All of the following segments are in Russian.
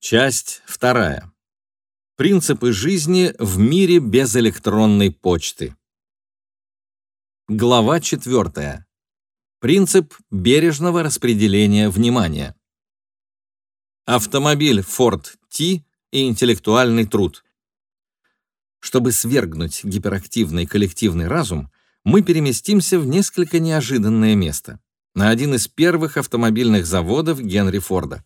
Часть вторая. Принципы жизни в мире без электронной почты. Глава четвертая. Принцип бережного распределения внимания. Автомобиль Ford T и интеллектуальный труд. Чтобы свергнуть гиперактивный коллективный разум, мы переместимся в несколько неожиданное место, на один из первых автомобильных заводов Генри Форда.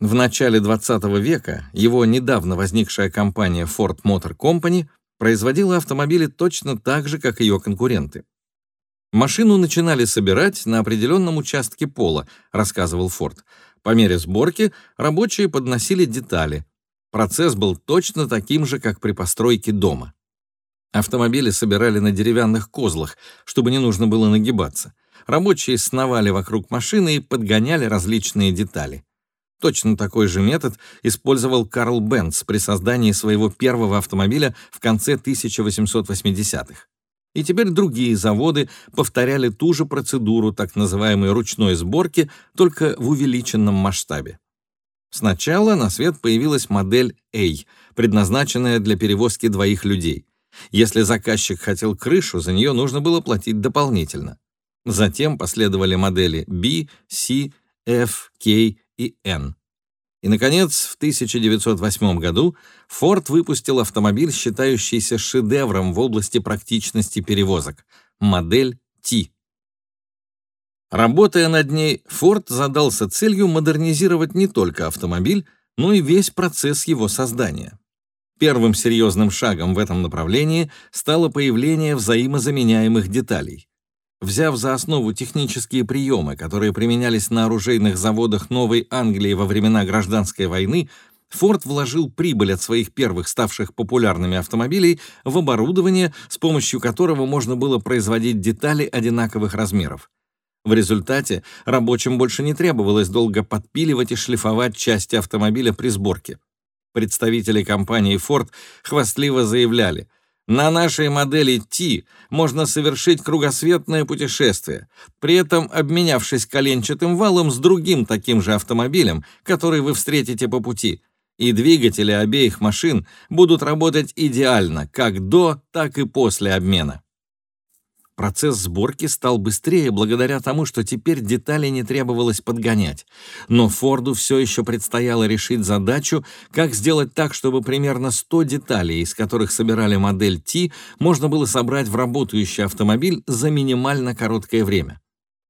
В начале 20 века его недавно возникшая компания Ford Motor Company производила автомобили точно так же, как ее конкуренты. Машину начинали собирать на определенном участке пола, рассказывал Форд. По мере сборки рабочие подносили детали. Процесс был точно таким же, как при постройке дома. Автомобили собирали на деревянных козлах, чтобы не нужно было нагибаться. Рабочие сновали вокруг машины и подгоняли различные детали. Точно такой же метод использовал Карл Бенц при создании своего первого автомобиля в конце 1880-х. И теперь другие заводы повторяли ту же процедуру так называемой ручной сборки, только в увеличенном масштабе. Сначала на свет появилась модель A, предназначенная для перевозки двоих людей. Если заказчик хотел крышу, за нее нужно было платить дополнительно. Затем последовали модели B, C, F, K и N. И, наконец, в 1908 году Ford выпустил автомобиль, считающийся шедевром в области практичности перевозок — модель T. Работая над ней, Ford задался целью модернизировать не только автомобиль, но и весь процесс его создания. Первым серьезным шагом в этом направлении стало появление взаимозаменяемых деталей. Взяв за основу технические приемы, которые применялись на оружейных заводах Новой Англии во времена Гражданской войны, Форд вложил прибыль от своих первых ставших популярными автомобилей в оборудование, с помощью которого можно было производить детали одинаковых размеров. В результате рабочим больше не требовалось долго подпиливать и шлифовать части автомобиля при сборке. Представители компании Ford хвастливо заявляли – на нашей модели T можно совершить кругосветное путешествие, при этом обменявшись коленчатым валом с другим таким же автомобилем, который вы встретите по пути, и двигатели обеих машин будут работать идеально как до, так и после обмена. Процесс сборки стал быстрее благодаря тому, что теперь детали не требовалось подгонять. Но Форду все еще предстояло решить задачу, как сделать так, чтобы примерно 100 деталей, из которых собирали модель T, можно было собрать в работающий автомобиль за минимально короткое время.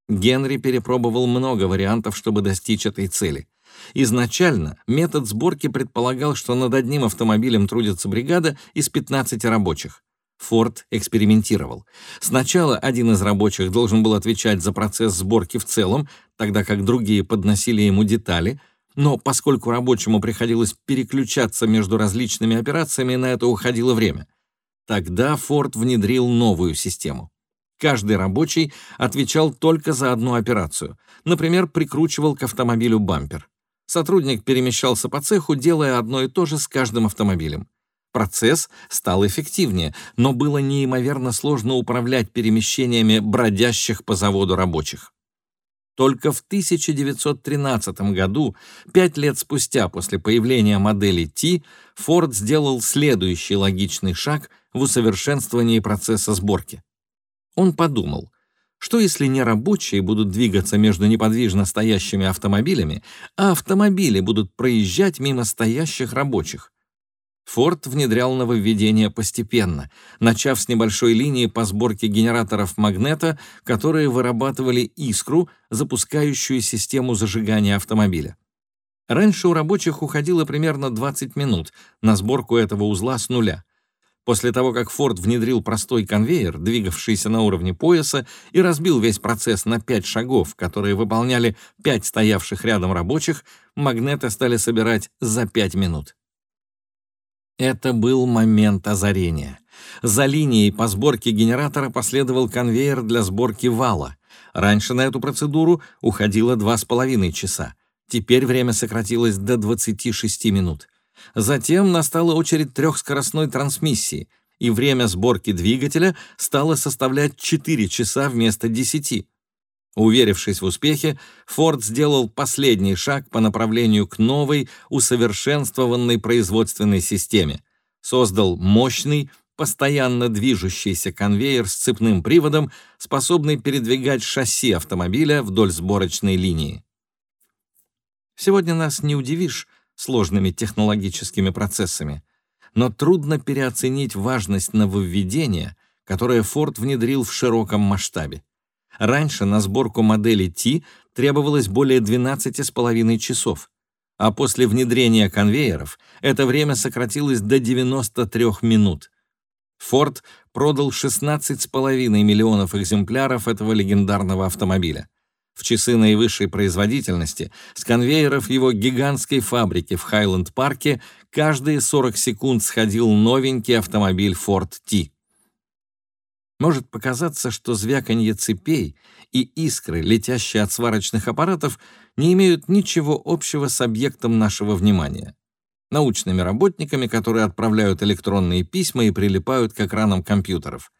Генри перепробовал много вариантов, чтобы достичь этой цели. Изначально метод сборки предполагал, что над одним автомобилем трудится бригада из 15 рабочих. Форд экспериментировал. Сначала один из рабочих должен был отвечать за процесс сборки в целом, тогда как другие подносили ему детали, но поскольку рабочему приходилось переключаться между различными операциями, на это уходило время. Тогда Форд внедрил новую систему. Каждый рабочий отвечал только за одну операцию. Например, прикручивал к автомобилю бампер. Сотрудник перемещался по цеху, делая одно и то же с каждым автомобилем. Процесс стал эффективнее, но было неимоверно сложно управлять перемещениями бродящих по заводу рабочих. Только в 1913 году, пять лет спустя после появления модели T, Ford сделал следующий логичный шаг в усовершенствовании процесса сборки. Он подумал, что если не рабочие будут двигаться между неподвижно стоящими автомобилями, а автомобили будут проезжать мимо стоящих рабочих? Форд внедрял нововведения постепенно, начав с небольшой линии по сборке генераторов магнета, которые вырабатывали искру, запускающую систему зажигания автомобиля. Раньше у рабочих уходило примерно 20 минут на сборку этого узла с нуля. После того, как Форд внедрил простой конвейер, двигавшийся на уровне пояса, и разбил весь процесс на пять шагов, которые выполняли пять стоявших рядом рабочих, магнеты стали собирать за пять минут. Это был момент озарения. За линией по сборке генератора последовал конвейер для сборки вала. Раньше на эту процедуру уходило два с половиной часа. Теперь время сократилось до 26 минут. Затем настала очередь трехскоростной трансмиссии, и время сборки двигателя стало составлять 4 часа вместо 10. Уверившись в успехе, Форд сделал последний шаг по направлению к новой, усовершенствованной производственной системе. Создал мощный, постоянно движущийся конвейер с цепным приводом, способный передвигать шасси автомобиля вдоль сборочной линии. Сегодня нас не удивишь сложными технологическими процессами, но трудно переоценить важность нововведения, которое Форд внедрил в широком масштабе. Раньше на сборку модели T требовалось более 12,5 часов, а после внедрения конвейеров это время сократилось до 93 минут. Форд продал 16,5 миллионов экземпляров этого легендарного автомобиля. В часы наивысшей производительности с конвейеров его гигантской фабрики в Хайленд-парке каждые 40 секунд сходил новенький автомобиль Ford T. Может показаться, что звяканье цепей и искры, летящие от сварочных аппаратов, не имеют ничего общего с объектом нашего внимания научными работниками, которые отправляют электронные письма и прилипают к экранам компьютеров.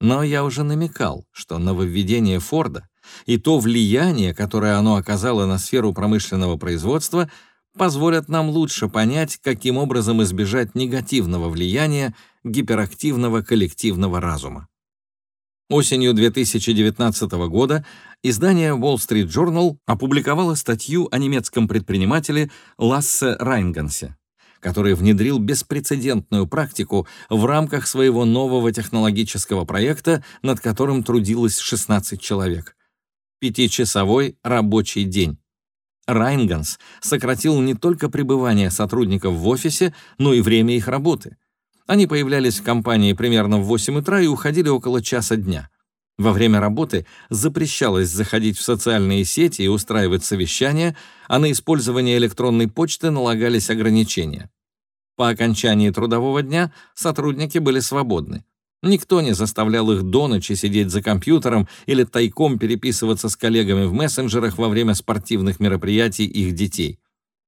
Но я уже намекал, что нововведение Форда и то влияние, которое оно оказало на сферу промышленного производства, позволят нам лучше понять, каким образом избежать негативного влияния гиперактивного коллективного разума. Осенью 2019 года издание Wall Street Journal опубликовало статью о немецком предпринимателе Лассе Райнгансе, который внедрил беспрецедентную практику в рамках своего нового технологического проекта, над которым трудилось 16 человек. Пятичасовой рабочий день. Райнганс сократил не только пребывание сотрудников в офисе, но и время их работы — они появлялись в компании примерно в 8 утра и уходили около часа дня. Во время работы запрещалось заходить в социальные сети и устраивать совещания, а на использование электронной почты налагались ограничения. По окончании трудового дня сотрудники были свободны. Никто не заставлял их до ночи сидеть за компьютером или тайком переписываться с коллегами в мессенджерах во время спортивных мероприятий их детей.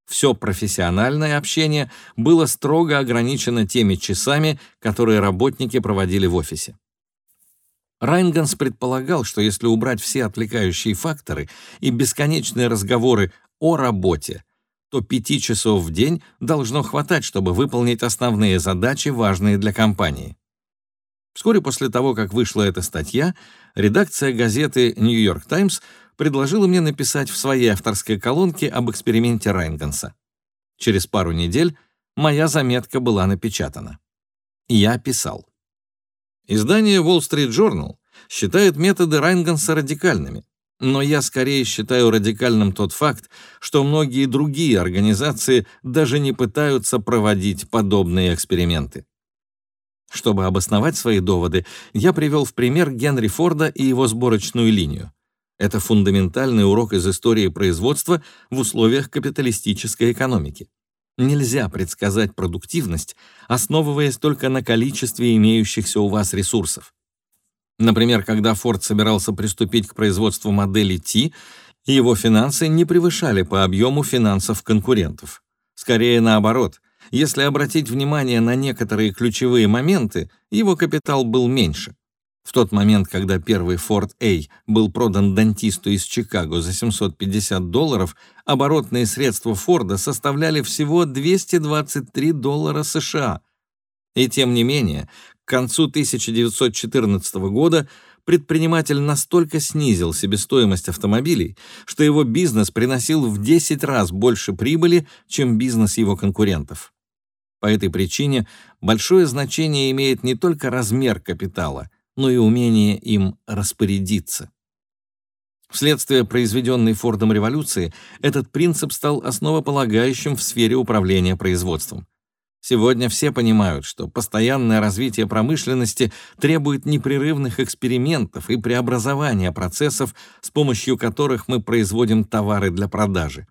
Все профессиональное общение было строго ограничено теми часами, которые работники проводили в офисе. Райнганс предполагал, что если убрать все отвлекающие факторы и бесконечные разговоры о работе, то пяти часов в день должно хватать, чтобы выполнить основные задачи, важные для компании. Вскоре после того, как вышла эта статья, редакция газеты «Нью Йорк Таймс» предложила мне написать в своей авторской колонке об эксперименте Райнгенса. Через пару недель моя заметка была напечатана. Я писал. Издание Wall Street Journal считает методы Райнгенса радикальными, но я скорее считаю радикальным тот факт, что многие другие организации даже не пытаются проводить подобные эксперименты. Чтобы обосновать свои доводы, я привел в пример Генри Форда и его сборочную линию. Это фундаментальный урок из истории производства в условиях капиталистической экономики. Нельзя предсказать продуктивность, основываясь только на количестве имеющихся у вас ресурсов. Например, когда Ford собирался приступить к производству модели T, его финансы не превышали по объему финансов конкурентов. Скорее наоборот, если обратить внимание на некоторые ключевые моменты, его капитал был меньше. В тот момент, когда первый Ford A был продан дантисту из Чикаго за 750 долларов, оборотные средства Форда составляли всего 223 доллара США. И тем не менее, к концу 1914 года предприниматель настолько снизил себестоимость автомобилей, что его бизнес приносил в 10 раз больше прибыли, чем бизнес его конкурентов. По этой причине большое значение имеет не только размер капитала — но и умение им распорядиться. Вследствие произведенной Фордом революции этот принцип стал основополагающим в сфере управления производством. Сегодня все понимают, что постоянное развитие промышленности требует непрерывных экспериментов и преобразования процессов, с помощью которых мы производим товары для продажи.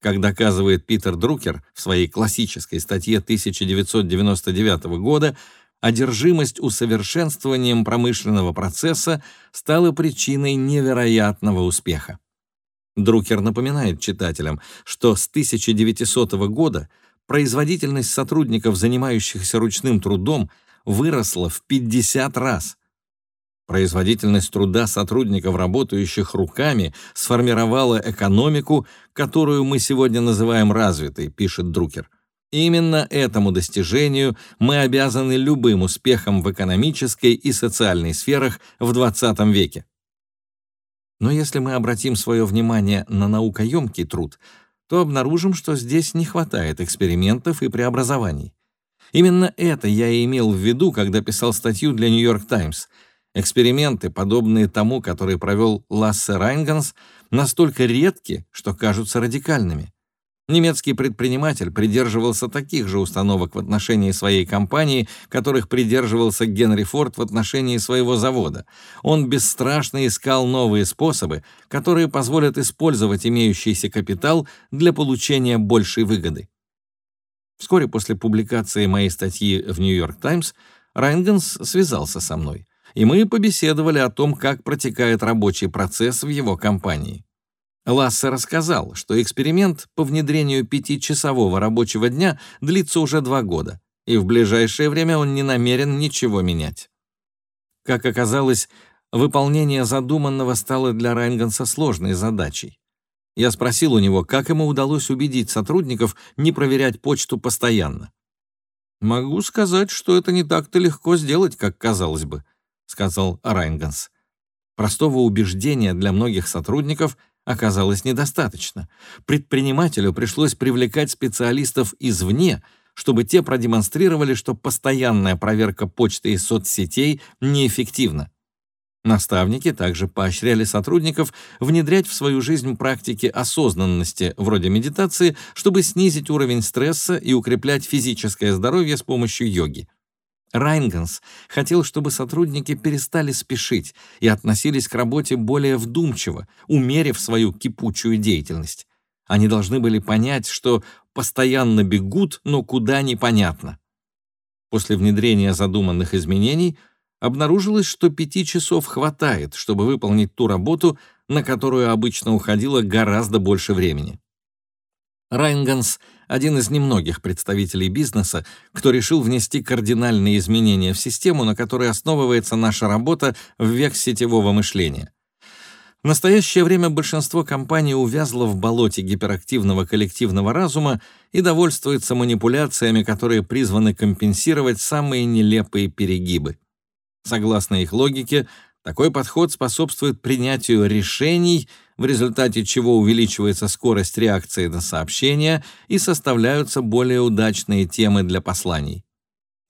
Как доказывает Питер Друкер в своей классической статье 1999 года, одержимость усовершенствованием промышленного процесса стала причиной невероятного успеха. Друкер напоминает читателям, что с 1900 года производительность сотрудников, занимающихся ручным трудом, выросла в 50 раз. Производительность труда сотрудников, работающих руками, сформировала экономику, которую мы сегодня называем развитой, пишет Друкер. Именно этому достижению мы обязаны любым успехам в экономической и социальной сферах в XX веке. Но если мы обратим свое внимание на наукоемкий труд, то обнаружим, что здесь не хватает экспериментов и преобразований. Именно это я и имел в виду, когда писал статью для «Нью-Йорк Таймс», Эксперименты, подобные тому, который провел Лассе Райнгенс, настолько редки, что кажутся радикальными. Немецкий предприниматель придерживался таких же установок в отношении своей компании, которых придерживался Генри Форд в отношении своего завода. Он бесстрашно искал новые способы, которые позволят использовать имеющийся капитал для получения большей выгоды. Вскоре после публикации моей статьи в «Нью-Йорк Таймс» Райнгенс связался со мной и мы побеседовали о том, как протекает рабочий процесс в его компании. Лассе рассказал, что эксперимент по внедрению пятичасового рабочего дня длится уже два года, и в ближайшее время он не намерен ничего менять. Как оказалось, выполнение задуманного стало для Райнгенса сложной задачей. Я спросил у него, как ему удалось убедить сотрудников не проверять почту постоянно. «Могу сказать, что это не так-то легко сделать, как казалось бы», — сказал Райнгенс. Простого убеждения для многих сотрудников оказалось недостаточно. Предпринимателю пришлось привлекать специалистов извне, чтобы те продемонстрировали, что постоянная проверка почты и соцсетей неэффективна. Наставники также поощряли сотрудников внедрять в свою жизнь практики осознанности, вроде медитации, чтобы снизить уровень стресса и укреплять физическое здоровье с помощью йоги. Райнгенс хотел, чтобы сотрудники перестали спешить и относились к работе более вдумчиво, умерив свою кипучую деятельность. Они должны были понять, что постоянно бегут, но куда непонятно. После внедрения задуманных изменений обнаружилось, что пяти часов хватает, чтобы выполнить ту работу, на которую обычно уходило гораздо больше времени. Райнгенс — один из немногих представителей бизнеса, кто решил внести кардинальные изменения в систему, на которой основывается наша работа в век сетевого мышления. В настоящее время большинство компаний увязло в болоте гиперактивного коллективного разума и довольствуется манипуляциями, которые призваны компенсировать самые нелепые перегибы. Согласно их логике, такой подход способствует принятию решений — в результате чего увеличивается скорость реакции на сообщения и составляются более удачные темы для посланий.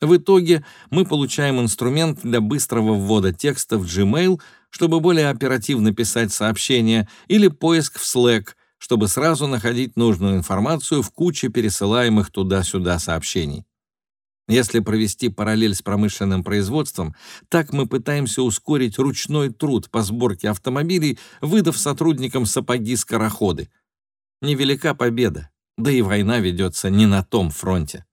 В итоге мы получаем инструмент для быстрого ввода текста в Gmail, чтобы более оперативно писать сообщения, или поиск в Slack, чтобы сразу находить нужную информацию в куче пересылаемых туда-сюда сообщений. Если провести параллель с промышленным производством, так мы пытаемся ускорить ручной труд по сборке автомобилей, выдав сотрудникам сапоги-скороходы. Невелика победа, да и война ведется не на том фронте.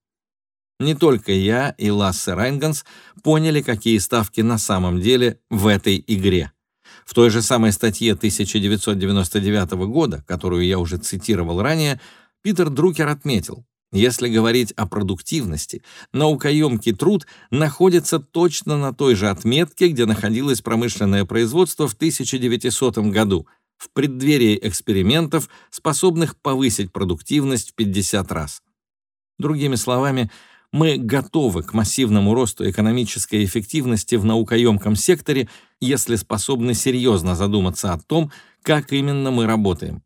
Не только я и Лассе Райнгенс поняли, какие ставки на самом деле в этой игре. В той же самой статье 1999 года, которую я уже цитировал ранее, Питер Друкер отметил, если говорить о продуктивности, наукоемкий труд находится точно на той же отметке, где находилось промышленное производство в 1900 году, в преддверии экспериментов, способных повысить продуктивность в 50 раз. Другими словами, мы готовы к массивному росту экономической эффективности в наукоемком секторе, если способны серьезно задуматься о том, как именно мы работаем.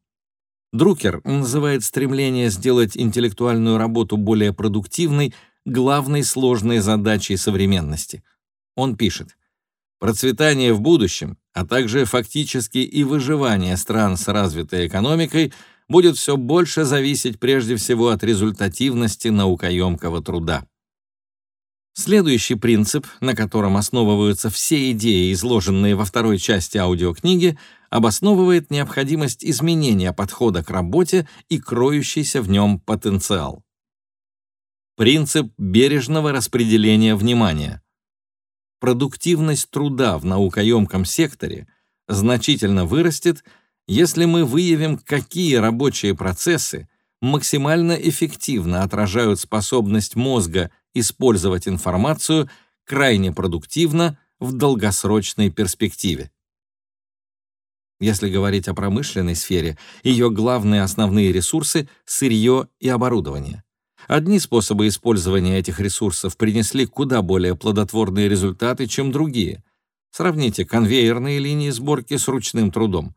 Друкер называет стремление сделать интеллектуальную работу более продуктивной главной сложной задачей современности. Он пишет, «Процветание в будущем, а также фактически и выживание стран с развитой экономикой будет все больше зависеть прежде всего от результативности наукоемкого труда». Следующий принцип, на котором основываются все идеи, изложенные во второй части аудиокниги, обосновывает необходимость изменения подхода к работе и кроющийся в нем потенциал. Принцип бережного распределения внимания. Продуктивность труда в наукоемком секторе значительно вырастет, если мы выявим, какие рабочие процессы максимально эффективно отражают способность мозга использовать информацию крайне продуктивно в долгосрочной перспективе. Если говорить о промышленной сфере, ее главные основные ресурсы — сырье и оборудование. Одни способы использования этих ресурсов принесли куда более плодотворные результаты, чем другие. Сравните конвейерные линии сборки с ручным трудом.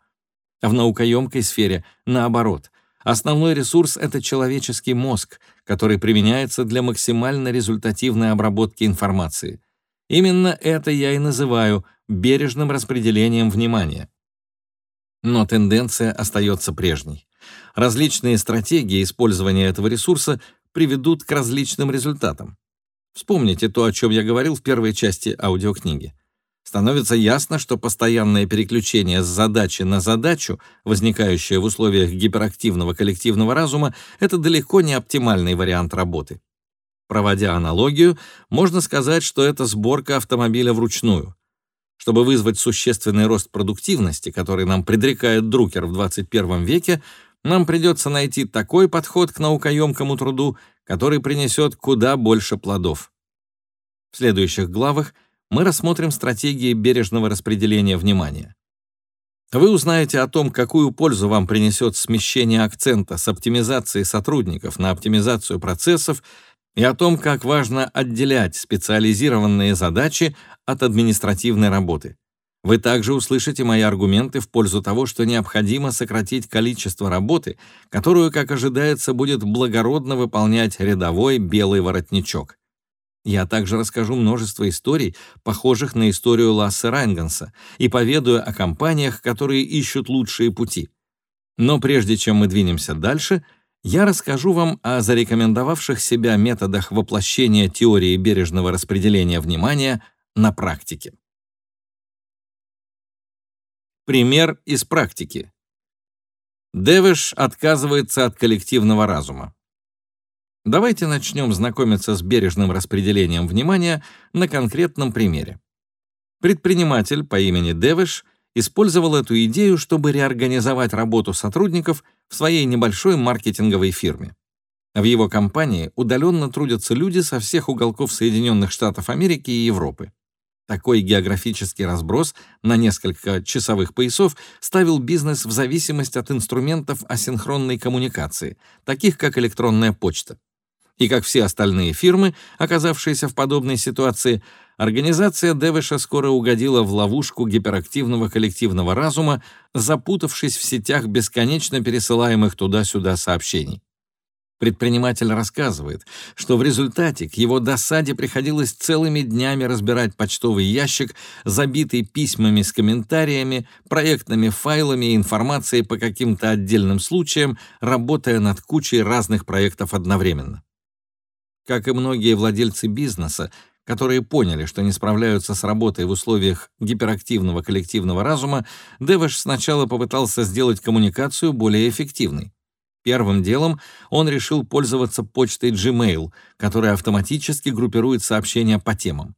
В наукоемкой сфере, наоборот, основной ресурс — это человеческий мозг, который применяется для максимально результативной обработки информации. Именно это я и называю бережным распределением внимания. Но тенденция остается прежней. Различные стратегии использования этого ресурса приведут к различным результатам. Вспомните то, о чем я говорил в первой части аудиокниги. Становится ясно, что постоянное переключение с задачи на задачу, возникающее в условиях гиперактивного коллективного разума, это далеко не оптимальный вариант работы. Проводя аналогию, можно сказать, что это сборка автомобиля вручную. Чтобы вызвать существенный рост продуктивности, который нам предрекает Друкер в 21 веке, нам придется найти такой подход к наукоемкому труду, который принесет куда больше плодов. В следующих главах мы рассмотрим стратегии бережного распределения внимания. Вы узнаете о том, какую пользу вам принесет смещение акцента с оптимизации сотрудников на оптимизацию процессов и о том, как важно отделять специализированные задачи от административной работы. Вы также услышите мои аргументы в пользу того, что необходимо сократить количество работы, которую, как ожидается, будет благородно выполнять рядовой белый воротничок. Я также расскажу множество историй, похожих на историю Лассе Райнгенса, и поведаю о компаниях, которые ищут лучшие пути. Но прежде чем мы двинемся дальше — я расскажу вам о зарекомендовавших себя методах воплощения теории бережного распределения внимания на практике. Пример из практики. Дэвиш отказывается от коллективного разума. Давайте начнем знакомиться с бережным распределением внимания на конкретном примере. Предприниматель по имени Дэвиш использовал эту идею, чтобы реорганизовать работу сотрудников – в своей небольшой маркетинговой фирме. В его компании удаленно трудятся люди со всех уголков Соединенных Штатов Америки и Европы. Такой географический разброс на несколько часовых поясов ставил бизнес в зависимость от инструментов асинхронной коммуникации, таких как электронная почта. И как все остальные фирмы, оказавшиеся в подобной ситуации, Организация Девиша скоро угодила в ловушку гиперактивного коллективного разума, запутавшись в сетях бесконечно пересылаемых туда-сюда сообщений. Предприниматель рассказывает, что в результате к его досаде приходилось целыми днями разбирать почтовый ящик, забитый письмами с комментариями, проектными файлами и информацией по каким-то отдельным случаям, работая над кучей разных проектов одновременно. Как и многие владельцы бизнеса, которые поняли, что не справляются с работой в условиях гиперактивного коллективного разума, Дэвиш сначала попытался сделать коммуникацию более эффективной. Первым делом он решил пользоваться почтой Gmail, которая автоматически группирует сообщения по темам.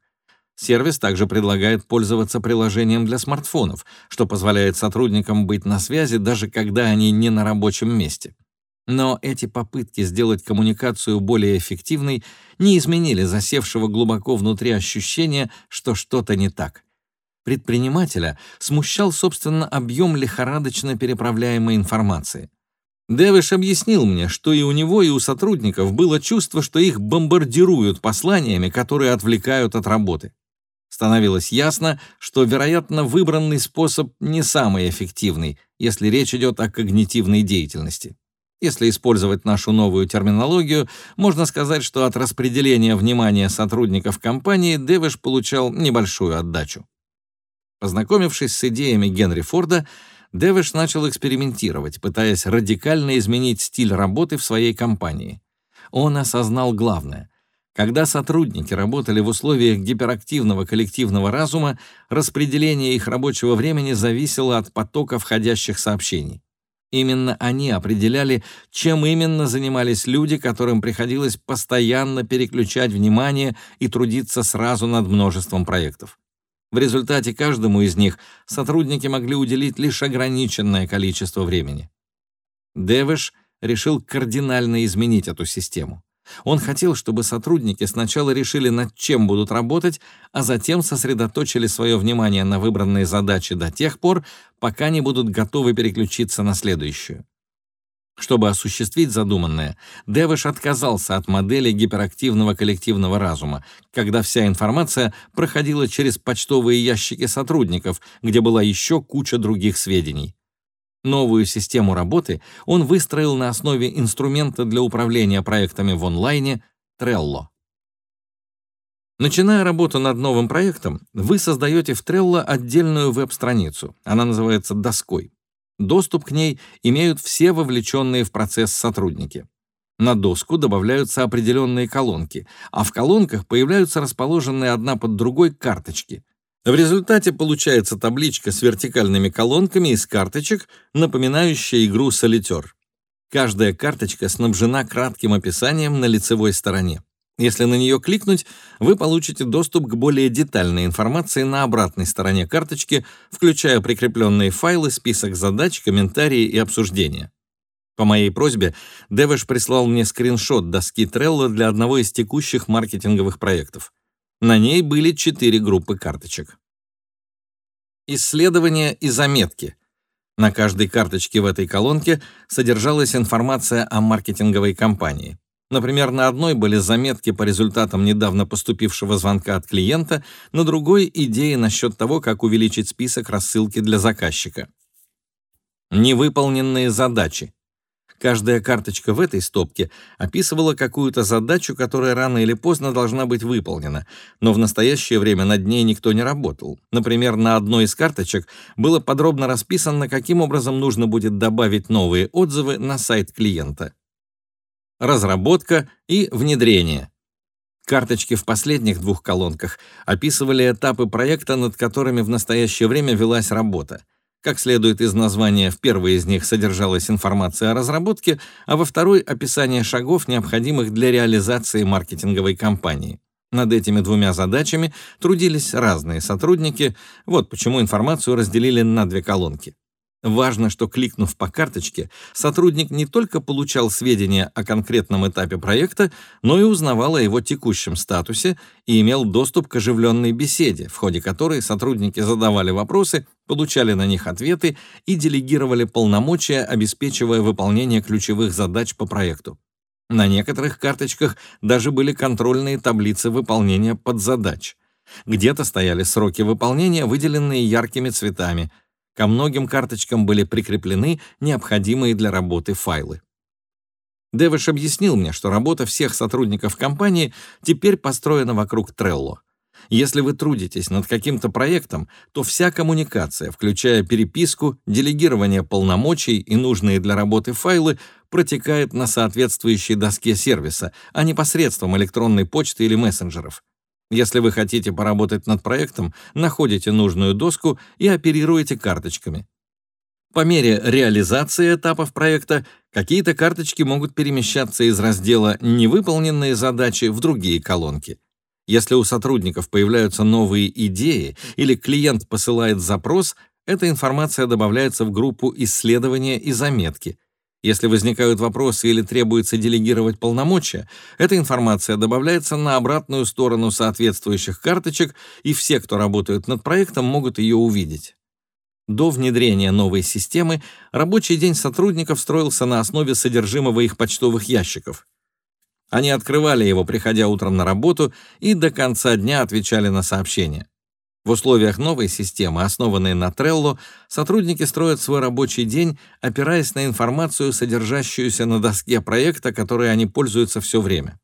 Сервис также предлагает пользоваться приложением для смартфонов, что позволяет сотрудникам быть на связи, даже когда они не на рабочем месте. Но эти попытки сделать коммуникацию более эффективной не изменили засевшего глубоко внутри ощущения, что что-то не так. Предпринимателя смущал, собственно, объем лихорадочно переправляемой информации. Дэвиш объяснил мне, что и у него, и у сотрудников было чувство, что их бомбардируют посланиями, которые отвлекают от работы. Становилось ясно, что, вероятно, выбранный способ не самый эффективный, если речь идет о когнитивной деятельности. Если использовать нашу новую терминологию, можно сказать, что от распределения внимания сотрудников компании Дэвиш получал небольшую отдачу. Познакомившись с идеями Генри Форда, Дэвиш начал экспериментировать, пытаясь радикально изменить стиль работы в своей компании. Он осознал главное. Когда сотрудники работали в условиях гиперактивного коллективного разума, распределение их рабочего времени зависело от потока входящих сообщений. Именно они определяли, чем именно занимались люди, которым приходилось постоянно переключать внимание и трудиться сразу над множеством проектов. В результате каждому из них сотрудники могли уделить лишь ограниченное количество времени. Дэвиш решил кардинально изменить эту систему. Он хотел, чтобы сотрудники сначала решили, над чем будут работать, а затем сосредоточили свое внимание на выбранной задаче до тех пор, пока не будут готовы переключиться на следующую. Чтобы осуществить задуманное, Дэвиш отказался от модели гиперактивного коллективного разума, когда вся информация проходила через почтовые ящики сотрудников, где была еще куча других сведений. Новую систему работы он выстроил на основе инструмента для управления проектами в онлайне Trello. Начиная работу над новым проектом, вы создаете в Trello отдельную веб-страницу. Она называется «Доской». Доступ к ней имеют все вовлеченные в процесс сотрудники. На доску добавляются определенные колонки, а в колонках появляются расположенные одна под другой карточки. В результате получается табличка с вертикальными колонками из карточек, напоминающая игру «Солитер». Каждая карточка снабжена кратким описанием на лицевой стороне. Если на нее кликнуть, вы получите доступ к более детальной информации на обратной стороне карточки, включая прикрепленные файлы, список задач, комментарии и обсуждения. По моей просьбе, Дэвиш прислал мне скриншот доски Trello для одного из текущих маркетинговых проектов. На ней были четыре группы карточек. Исследования и заметки. На каждой карточке в этой колонке содержалась информация о маркетинговой кампании. Например, на одной были заметки по результатам недавно поступившего звонка от клиента, на другой — идеи насчет того, как увеличить список рассылки для заказчика. Невыполненные задачи. Каждая карточка в этой стопке описывала какую-то задачу, которая рано или поздно должна быть выполнена, но в настоящее время над ней никто не работал. Например, на одной из карточек было подробно расписано, каким образом нужно будет добавить новые отзывы на сайт клиента. Разработка и внедрение. Карточки в последних двух колонках описывали этапы проекта, над которыми в настоящее время велась работа. Как следует из названия, в первой из них содержалась информация о разработке, а во второй — описание шагов, необходимых для реализации маркетинговой кампании. Над этими двумя задачами трудились разные сотрудники, вот почему информацию разделили на две колонки. Важно, что кликнув по карточке, сотрудник не только получал сведения о конкретном этапе проекта, но и узнавал о его текущем статусе и имел доступ к оживленной беседе, в ходе которой сотрудники задавали вопросы, получали на них ответы и делегировали полномочия, обеспечивая выполнение ключевых задач по проекту. На некоторых карточках даже были контрольные таблицы выполнения подзадач. Где-то стояли сроки выполнения, выделенные яркими цветами — Ко многим карточкам были прикреплены необходимые для работы файлы. Дэвиш объяснил мне, что работа всех сотрудников компании теперь построена вокруг Trello. Если вы трудитесь над каким-то проектом, то вся коммуникация, включая переписку, делегирование полномочий и нужные для работы файлы, протекает на соответствующей доске сервиса, а не посредством электронной почты или мессенджеров. Если вы хотите поработать над проектом, находите нужную доску и оперируете карточками. По мере реализации этапов проекта какие-то карточки могут перемещаться из раздела «Невыполненные задачи» в другие колонки. Если у сотрудников появляются новые идеи или клиент посылает запрос, эта информация добавляется в группу «Исследования и заметки», если возникают вопросы или требуется делегировать полномочия, эта информация добавляется на обратную сторону соответствующих карточек, и все, кто работают над проектом, могут ее увидеть. До внедрения новой системы рабочий день сотрудников строился на основе содержимого их почтовых ящиков. Они открывали его, приходя утром на работу, и до конца дня отвечали на сообщения. В условиях новой системы, основанной на Trello, сотрудники строят свой рабочий день, опираясь на информацию, содержащуюся на доске проекта, которой они пользуются все время.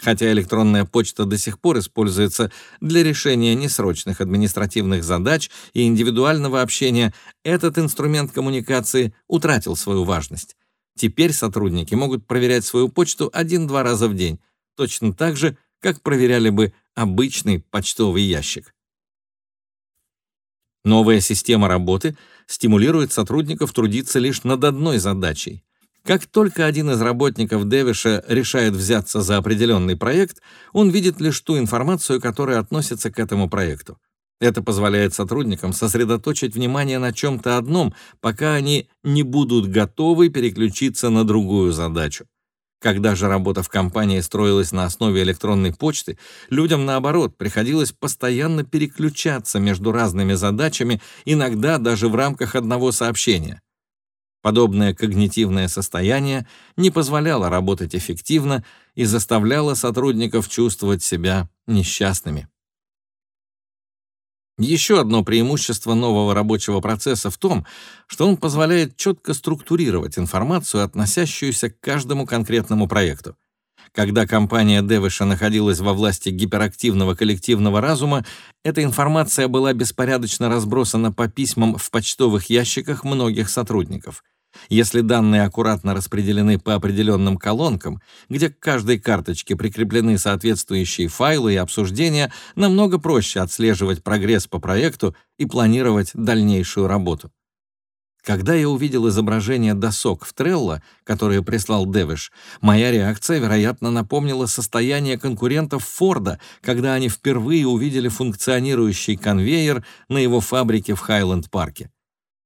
Хотя электронная почта до сих пор используется для решения несрочных административных задач и индивидуального общения, этот инструмент коммуникации утратил свою важность. Теперь сотрудники могут проверять свою почту один-два раза в день, точно так же, как проверяли бы обычный почтовый ящик. Новая система работы стимулирует сотрудников трудиться лишь над одной задачей. Как только один из работников Дэвиша решает взяться за определенный проект, он видит лишь ту информацию, которая относится к этому проекту. Это позволяет сотрудникам сосредоточить внимание на чем-то одном, пока они не будут готовы переключиться на другую задачу. Когда же работа в компании строилась на основе электронной почты, людям, наоборот, приходилось постоянно переключаться между разными задачами, иногда даже в рамках одного сообщения. Подобное когнитивное состояние не позволяло работать эффективно и заставляло сотрудников чувствовать себя несчастными. Еще одно преимущество нового рабочего процесса в том, что он позволяет четко структурировать информацию, относящуюся к каждому конкретному проекту. Когда компания Дэвиша находилась во власти гиперактивного коллективного разума, эта информация была беспорядочно разбросана по письмам в почтовых ящиках многих сотрудников — если данные аккуратно распределены по определенным колонкам, где к каждой карточке прикреплены соответствующие файлы и обсуждения, намного проще отслеживать прогресс по проекту и планировать дальнейшую работу. Когда я увидел изображение досок в Trello, которые прислал Дэвиш, моя реакция, вероятно, напомнила состояние конкурентов Форда, когда они впервые увидели функционирующий конвейер на его фабрике в Хайленд-парке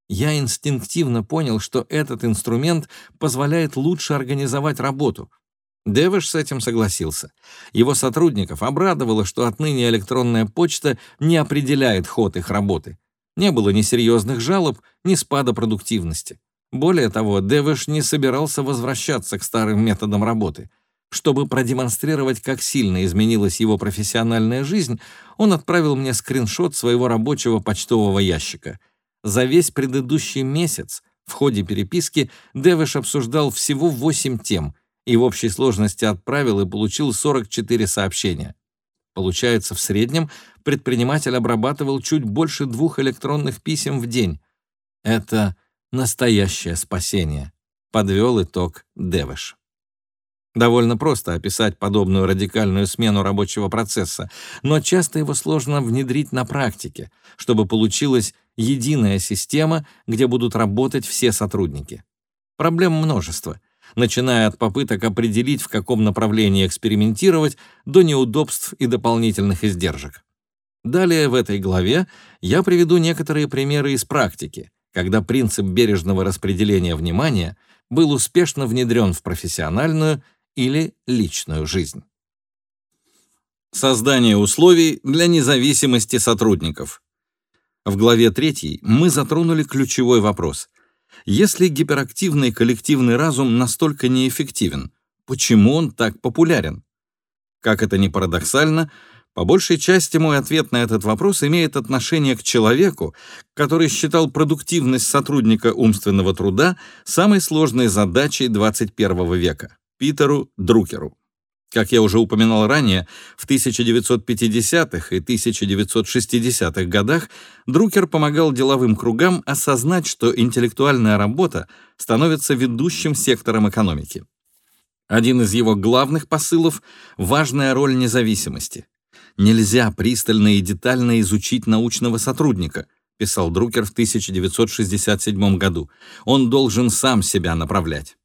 я инстинктивно понял, что этот инструмент позволяет лучше организовать работу. Дэвиш с этим согласился. Его сотрудников обрадовало, что отныне электронная почта не определяет ход их работы. Не было ни серьезных жалоб, ни спада продуктивности. Более того, Дэвиш не собирался возвращаться к старым методам работы. Чтобы продемонстрировать, как сильно изменилась его профессиональная жизнь, он отправил мне скриншот своего рабочего почтового ящика — за весь предыдущий месяц в ходе переписки Дэвиш обсуждал всего 8 тем и в общей сложности отправил и получил 44 сообщения. Получается, в среднем предприниматель обрабатывал чуть больше двух электронных писем в день. Это настоящее спасение, подвел итог Дэвиш. Довольно просто описать подобную радикальную смену рабочего процесса, но часто его сложно внедрить на практике, чтобы получилась единая система, где будут работать все сотрудники. Проблем множество, начиная от попыток определить, в каком направлении экспериментировать, до неудобств и дополнительных издержек. Далее в этой главе я приведу некоторые примеры из практики, когда принцип бережного распределения внимания был успешно внедрен в профессиональную или личную жизнь. Создание условий для независимости сотрудников. В главе 3 мы затронули ключевой вопрос. Если гиперактивный коллективный разум настолько неэффективен, почему он так популярен? Как это ни парадоксально, по большей части мой ответ на этот вопрос имеет отношение к человеку, который считал продуктивность сотрудника умственного труда самой сложной задачей 21 века. Питеру Друкеру. Как я уже упоминал ранее, в 1950-х и 1960-х годах Друкер помогал деловым кругам осознать, что интеллектуальная работа становится ведущим сектором экономики. Один из его главных посылов — важная роль независимости. «Нельзя пристально и детально изучить научного сотрудника», писал Друкер в 1967 году. «Он должен сам себя направлять».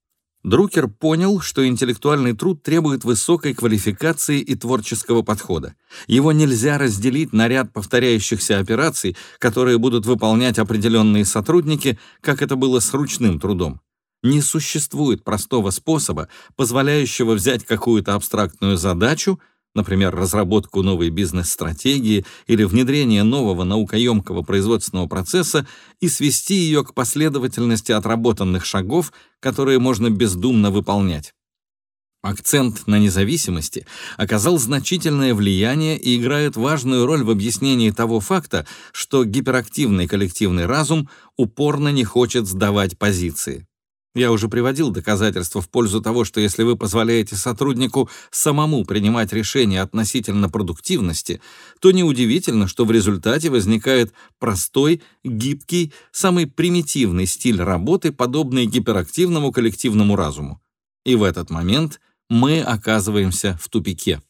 Друкер понял, что интеллектуальный труд требует высокой квалификации и творческого подхода. Его нельзя разделить на ряд повторяющихся операций, которые будут выполнять определенные сотрудники, как это было с ручным трудом. Не существует простого способа, позволяющего взять какую-то абстрактную задачу например, разработку новой бизнес-стратегии или внедрение нового наукоемкого производственного процесса и свести ее к последовательности отработанных шагов, которые можно бездумно выполнять. Акцент на независимости оказал значительное влияние и играет важную роль в объяснении того факта, что гиперактивный коллективный разум упорно не хочет сдавать позиции. Я уже приводил доказательства в пользу того, что если вы позволяете сотруднику самому принимать решения относительно продуктивности, то неудивительно, что в результате возникает простой, гибкий, самый примитивный стиль работы, подобный гиперактивному коллективному разуму. И в этот момент мы оказываемся в тупике.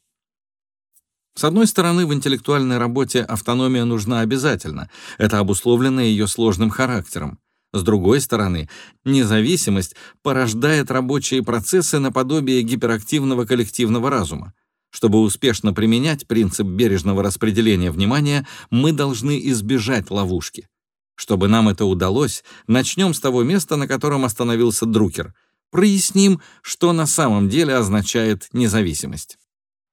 С одной стороны, в интеллектуальной работе автономия нужна обязательно. Это обусловлено ее сложным характером. С другой стороны, независимость порождает рабочие процессы наподобие гиперактивного коллективного разума. Чтобы успешно применять принцип бережного распределения внимания, мы должны избежать ловушки. Чтобы нам это удалось, начнем с того места, на котором остановился Друкер. Проясним, что на самом деле означает независимость.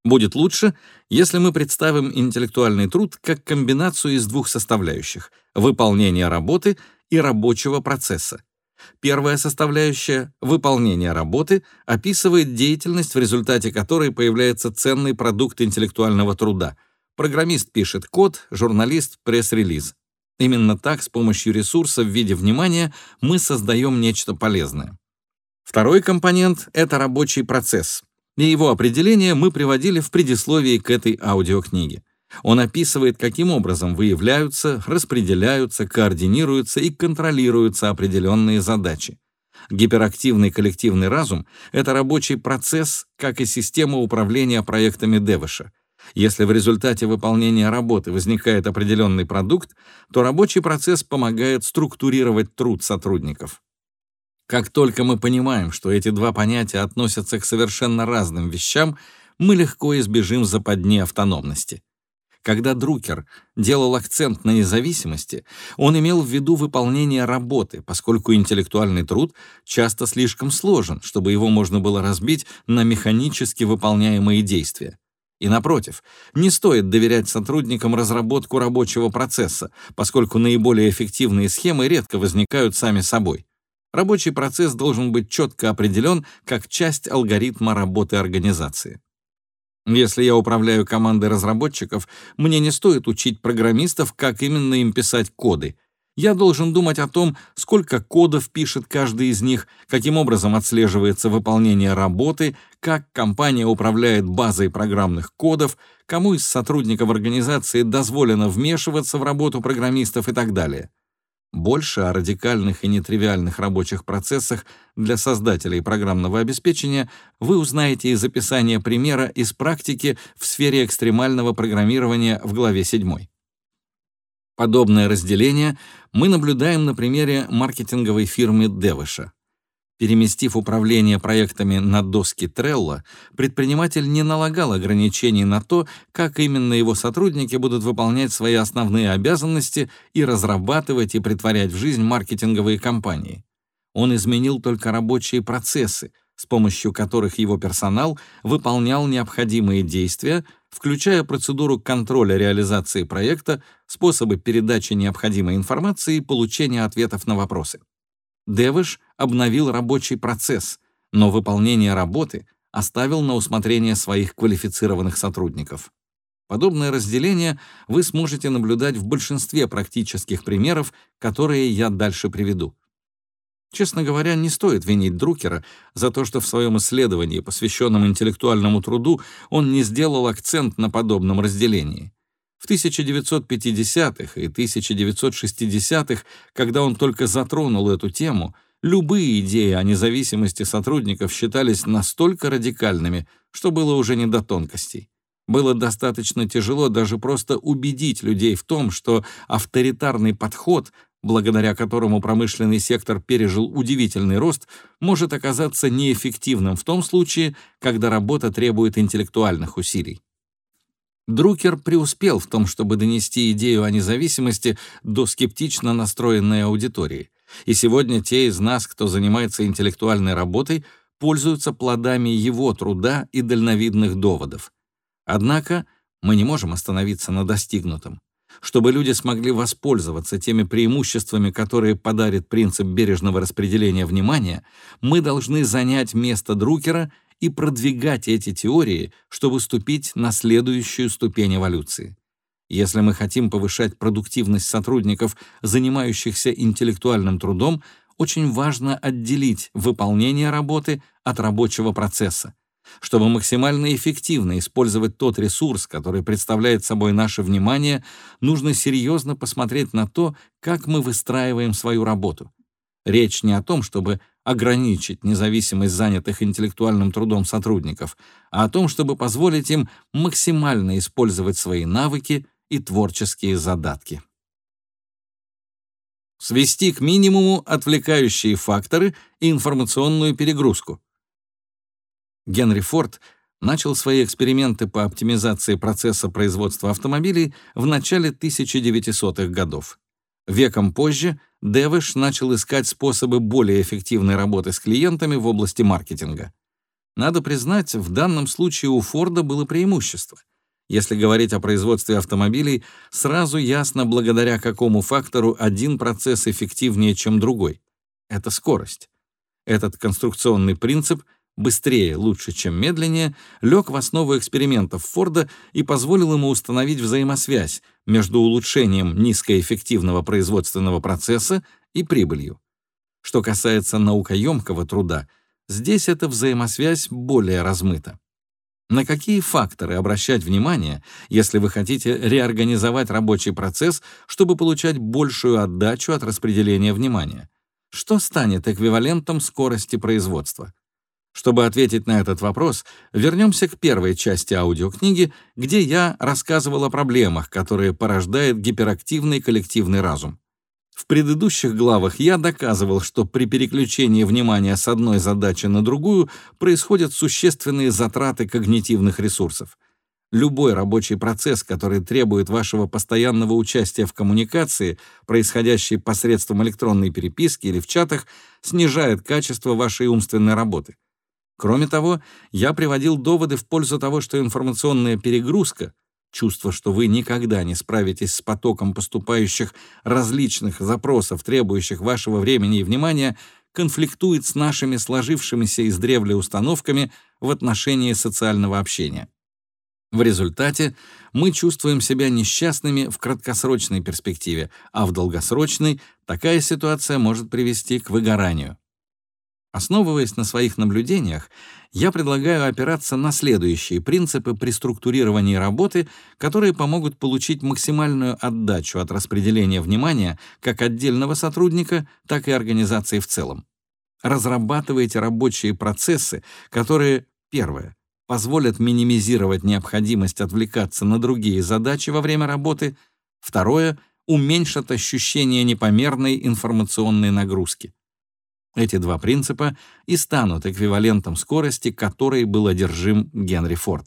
Будет лучше, если мы представим интеллектуальный труд как комбинацию из двух составляющих — выполнения работы и рабочего процесса. Первая составляющая — выполнение работы — описывает деятельность, в результате которой появляется ценный продукт интеллектуального труда. Программист пишет код, журналист — пресс-релиз. Именно так, с помощью ресурса в виде внимания, мы создаем нечто полезное. Второй компонент — это рабочий процесс, и его определение мы приводили в предисловии к этой аудиокниге. Он описывает, каким образом выявляются, распределяются, координируются и контролируются определенные задачи. Гиперактивный коллективный разум — это рабочий процесс, как и система управления проектами Девиша. Если в результате выполнения работы возникает определенный продукт, то рабочий процесс помогает структурировать труд сотрудников. Как только мы понимаем, что эти два понятия относятся к совершенно разным вещам, мы легко избежим западни автономности. Когда Друкер делал акцент на независимости, он имел в виду выполнение работы, поскольку интеллектуальный труд часто слишком сложен, чтобы его можно было разбить на механически выполняемые действия. И напротив, не стоит доверять сотрудникам разработку рабочего процесса, поскольку наиболее эффективные схемы редко возникают сами собой. Рабочий процесс должен быть четко определен как часть алгоритма работы организации. Если я управляю командой разработчиков, мне не стоит учить программистов, как именно им писать коды. Я должен думать о том, сколько кодов пишет каждый из них, каким образом отслеживается выполнение работы, как компания управляет базой программных кодов, кому из сотрудников организации дозволено вмешиваться в работу программистов и так далее. Больше о радикальных и нетривиальных рабочих процессах для создателей программного обеспечения вы узнаете из описания примера из практики в сфере экстремального программирования в главе 7. Подобное разделение мы наблюдаем на примере маркетинговой фирмы Девыша. Переместив управление проектами на доски Trello, предприниматель не налагал ограничений на то, как именно его сотрудники будут выполнять свои основные обязанности и разрабатывать и притворять в жизнь маркетинговые кампании. Он изменил только рабочие процессы, с помощью которых его персонал выполнял необходимые действия, включая процедуру контроля реализации проекта, способы передачи необходимой информации и получения ответов на вопросы. Девыш обновил рабочий процесс, но выполнение работы оставил на усмотрение своих квалифицированных сотрудников. Подобное разделение вы сможете наблюдать в большинстве практических примеров, которые я дальше приведу. Честно говоря, не стоит винить Друкера за то, что в своем исследовании, посвященном интеллектуальному труду, он не сделал акцент на подобном разделении. В 1950-х и 1960-х, когда он только затронул эту тему, любые идеи о независимости сотрудников считались настолько радикальными, что было уже не до тонкостей. Было достаточно тяжело даже просто убедить людей в том, что авторитарный подход, благодаря которому промышленный сектор пережил удивительный рост, может оказаться неэффективным в том случае, когда работа требует интеллектуальных усилий. Друкер преуспел в том, чтобы донести идею о независимости до скептично настроенной аудитории. И сегодня те из нас, кто занимается интеллектуальной работой, пользуются плодами его труда и дальновидных доводов. Однако мы не можем остановиться на достигнутом. Чтобы люди смогли воспользоваться теми преимуществами, которые подарит принцип бережного распределения внимания, мы должны занять место Друкера — и продвигать эти теории, чтобы ступить на следующую ступень эволюции. Если мы хотим повышать продуктивность сотрудников, занимающихся интеллектуальным трудом, очень важно отделить выполнение работы от рабочего процесса. Чтобы максимально эффективно использовать тот ресурс, который представляет собой наше внимание, нужно серьезно посмотреть на то, как мы выстраиваем свою работу. Речь не о том, чтобы ограничить независимость занятых интеллектуальным трудом сотрудников, а о том, чтобы позволить им максимально использовать свои навыки и творческие задатки. Свести к минимуму отвлекающие факторы и информационную перегрузку. Генри Форд начал свои эксперименты по оптимизации процесса производства автомобилей в начале 1900-х годов. Веком позже Дэвиш начал искать способы более эффективной работы с клиентами в области маркетинга. Надо признать, в данном случае у Форда было преимущество. Если говорить о производстве автомобилей, сразу ясно, благодаря какому фактору один процесс эффективнее, чем другой. Это скорость. Этот конструкционный принцип быстрее, лучше, чем медленнее, лег в основу экспериментов Форда и позволил ему установить взаимосвязь между улучшением низкоэффективного производственного процесса и прибылью. Что касается наукоемкого труда, здесь эта взаимосвязь более размыта. На какие факторы обращать внимание, если вы хотите реорганизовать рабочий процесс, чтобы получать большую отдачу от распределения внимания? Что станет эквивалентом скорости производства? Чтобы ответить на этот вопрос, вернемся к первой части аудиокниги, где я рассказывал о проблемах, которые порождает гиперактивный коллективный разум. В предыдущих главах я доказывал, что при переключении внимания с одной задачи на другую происходят существенные затраты когнитивных ресурсов. Любой рабочий процесс, который требует вашего постоянного участия в коммуникации, происходящей посредством электронной переписки или в чатах, снижает качество вашей умственной работы. Кроме того, я приводил доводы в пользу того, что информационная перегрузка, чувство, что вы никогда не справитесь с потоком поступающих различных запросов, требующих вашего времени и внимания, конфликтует с нашими сложившимися из древля установками в отношении социального общения. В результате мы чувствуем себя несчастными в краткосрочной перспективе, а в долгосрочной такая ситуация может привести к выгоранию. Основываясь на своих наблюдениях, я предлагаю опираться на следующие принципы при структурировании работы, которые помогут получить максимальную отдачу от распределения внимания как отдельного сотрудника, так и организации в целом. Разрабатывайте рабочие процессы, которые, первое, позволят минимизировать необходимость отвлекаться на другие задачи во время работы, второе, уменьшат ощущение непомерной информационной нагрузки. Эти два принципа и станут эквивалентом скорости, которой был одержим Генри Форд.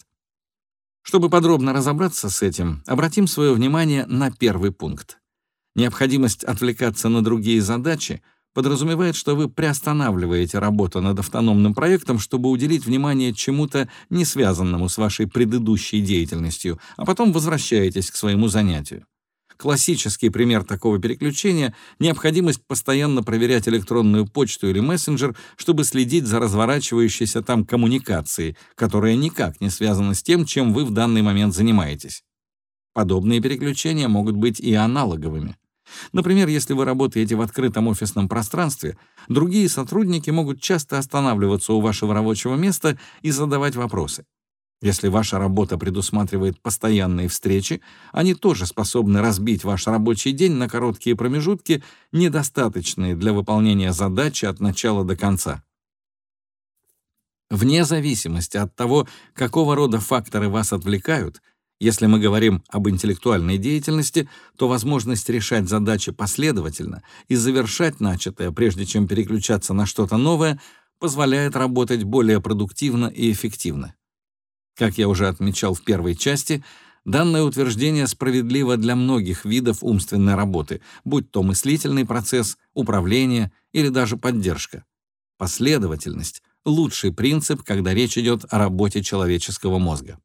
Чтобы подробно разобраться с этим, обратим свое внимание на первый пункт. Необходимость отвлекаться на другие задачи подразумевает, что вы приостанавливаете работу над автономным проектом, чтобы уделить внимание чему-то не связанному с вашей предыдущей деятельностью, а потом возвращаетесь к своему занятию. Классический пример такого переключения — необходимость постоянно проверять электронную почту или мессенджер, чтобы следить за разворачивающейся там коммуникацией, которая никак не связана с тем, чем вы в данный момент занимаетесь. Подобные переключения могут быть и аналоговыми. Например, если вы работаете в открытом офисном пространстве, другие сотрудники могут часто останавливаться у вашего рабочего места и задавать вопросы. Если ваша работа предусматривает постоянные встречи, они тоже способны разбить ваш рабочий день на короткие промежутки, недостаточные для выполнения задачи от начала до конца. Вне зависимости от того, какого рода факторы вас отвлекают, если мы говорим об интеллектуальной деятельности, то возможность решать задачи последовательно и завершать начатое, прежде чем переключаться на что-то новое, позволяет работать более продуктивно и эффективно. Как я уже отмечал в первой части, данное утверждение справедливо для многих видов умственной работы, будь то мыслительный процесс, управление или даже поддержка. Последовательность — лучший принцип, когда речь идет о работе человеческого мозга.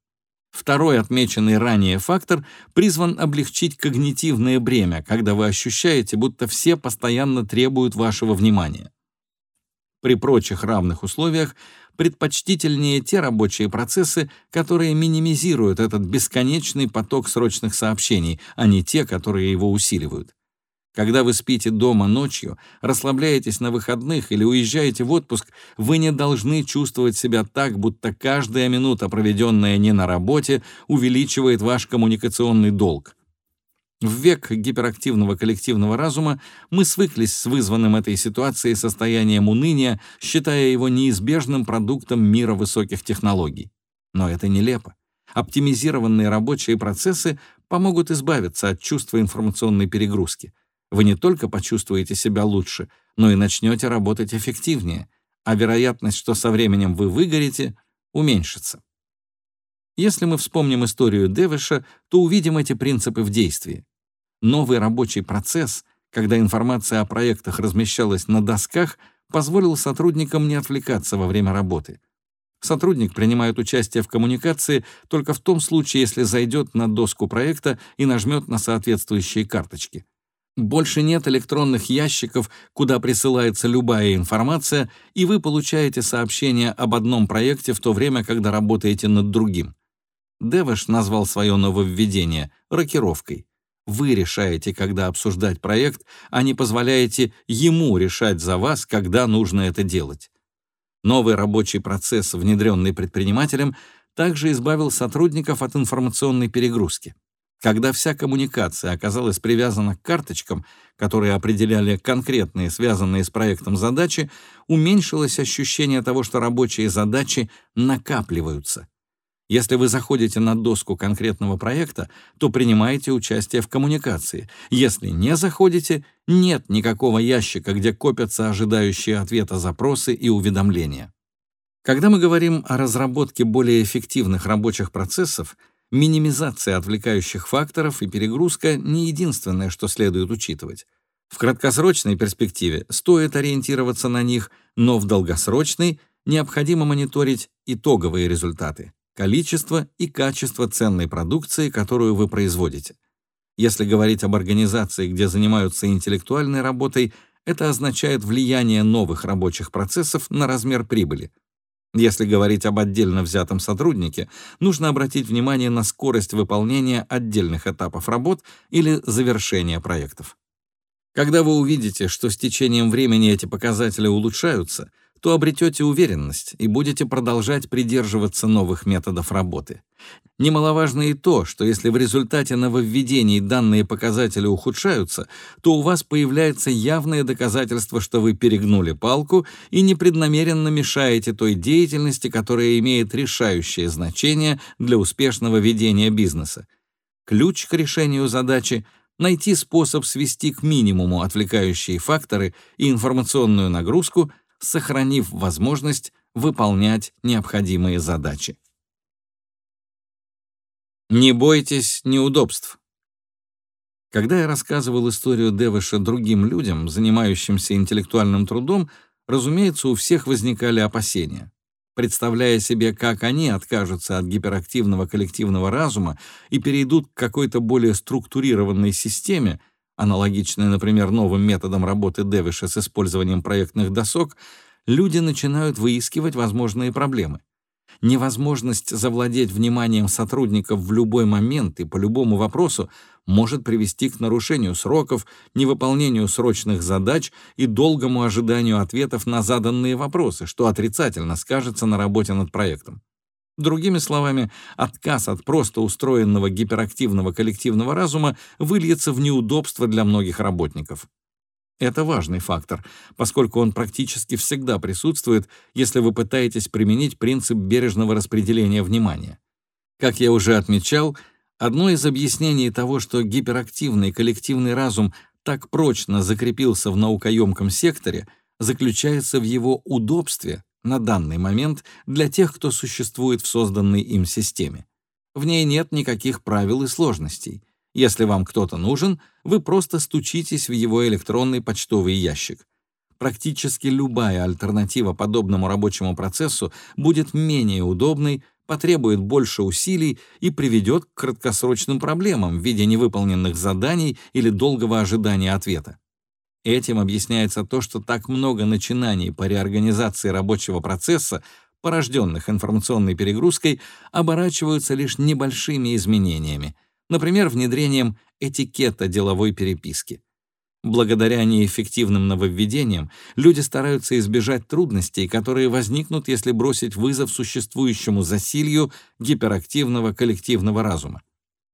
Второй отмеченный ранее фактор призван облегчить когнитивное бремя, когда вы ощущаете, будто все постоянно требуют вашего внимания. При прочих равных условиях предпочтительнее те рабочие процессы, которые минимизируют этот бесконечный поток срочных сообщений, а не те, которые его усиливают. Когда вы спите дома ночью, расслабляетесь на выходных или уезжаете в отпуск, вы не должны чувствовать себя так, будто каждая минута, проведенная не на работе, увеличивает ваш коммуникационный долг. В век гиперактивного коллективного разума мы свыклись с вызванным этой ситуацией состоянием уныния, считая его неизбежным продуктом мира высоких технологий. Но это нелепо. Оптимизированные рабочие процессы помогут избавиться от чувства информационной перегрузки. Вы не только почувствуете себя лучше, но и начнете работать эффективнее, а вероятность, что со временем вы выгорите, уменьшится. Если мы вспомним историю Дэвиша, то увидим эти принципы в действии. Новый рабочий процесс, когда информация о проектах размещалась на досках, позволил сотрудникам не отвлекаться во время работы. Сотрудник принимает участие в коммуникации только в том случае, если зайдет на доску проекта и нажмет на соответствующие карточки. Больше нет электронных ящиков, куда присылается любая информация, и вы получаете сообщение об одном проекте в то время, когда работаете над другим. Деваш назвал свое нововведение «рокировкой». Вы решаете, когда обсуждать проект, а не позволяете ему решать за вас, когда нужно это делать. Новый рабочий процесс, внедренный предпринимателем, также избавил сотрудников от информационной перегрузки. Когда вся коммуникация оказалась привязана к карточкам, которые определяли конкретные, связанные с проектом задачи, уменьшилось ощущение того, что рабочие задачи накапливаются. Если вы заходите на доску конкретного проекта, то принимаете участие в коммуникации. Если не заходите, нет никакого ящика, где копятся ожидающие ответа запросы и уведомления. Когда мы говорим о разработке более эффективных рабочих процессов, Минимизация отвлекающих факторов и перегрузка не единственное, что следует учитывать. В краткосрочной перспективе стоит ориентироваться на них, но в долгосрочной необходимо мониторить итоговые результаты, количество и качество ценной продукции, которую вы производите. Если говорить об организации, где занимаются интеллектуальной работой, это означает влияние новых рабочих процессов на размер прибыли – если говорить об отдельно взятом сотруднике, нужно обратить внимание на скорость выполнения отдельных этапов работ или завершения проектов. Когда вы увидите, что с течением времени эти показатели улучшаются, то обретете уверенность и будете продолжать придерживаться новых методов работы. Немаловажно и то, что если в результате нововведений данные показатели ухудшаются, то у вас появляется явное доказательство, что вы перегнули палку и непреднамеренно мешаете той деятельности, которая имеет решающее значение для успешного ведения бизнеса. Ключ к решению задачи — найти способ свести к минимуму отвлекающие факторы и информационную нагрузку — сохранив возможность выполнять необходимые задачи. Не бойтесь неудобств. Когда я рассказывал историю Девыша другим людям, занимающимся интеллектуальным трудом, разумеется, у всех возникали опасения. Представляя себе, как они откажутся от гиперактивного коллективного разума и перейдут к какой-то более структурированной системе, аналогичной, например, новым методам работы Дэвиша с использованием проектных досок, люди начинают выискивать возможные проблемы. Невозможность завладеть вниманием сотрудников в любой момент и по любому вопросу может привести к нарушению сроков, невыполнению срочных задач и долгому ожиданию ответов на заданные вопросы, что отрицательно скажется на работе над проектом. Другими словами, отказ от просто устроенного гиперактивного коллективного разума выльется в неудобство для многих работников. Это важный фактор, поскольку он практически всегда присутствует, если вы пытаетесь применить принцип бережного распределения внимания. Как я уже отмечал, одно из объяснений того, что гиперактивный коллективный разум так прочно закрепился в наукоемком секторе, заключается в его удобстве на данный момент для тех, кто существует в созданной им системе. В ней нет никаких правил и сложностей. Если вам кто-то нужен, вы просто стучитесь в его электронный почтовый ящик. Практически любая альтернатива подобному рабочему процессу будет менее удобной, потребует больше усилий и приведет к краткосрочным проблемам в виде невыполненных заданий или долгого ожидания ответа. Этим объясняется то, что так много начинаний по реорганизации рабочего процесса, порожденных информационной перегрузкой, оборачиваются лишь небольшими изменениями, например, внедрением этикета деловой переписки. Благодаря неэффективным нововведениям люди стараются избежать трудностей, которые возникнут, если бросить вызов существующему засилью гиперактивного коллективного разума.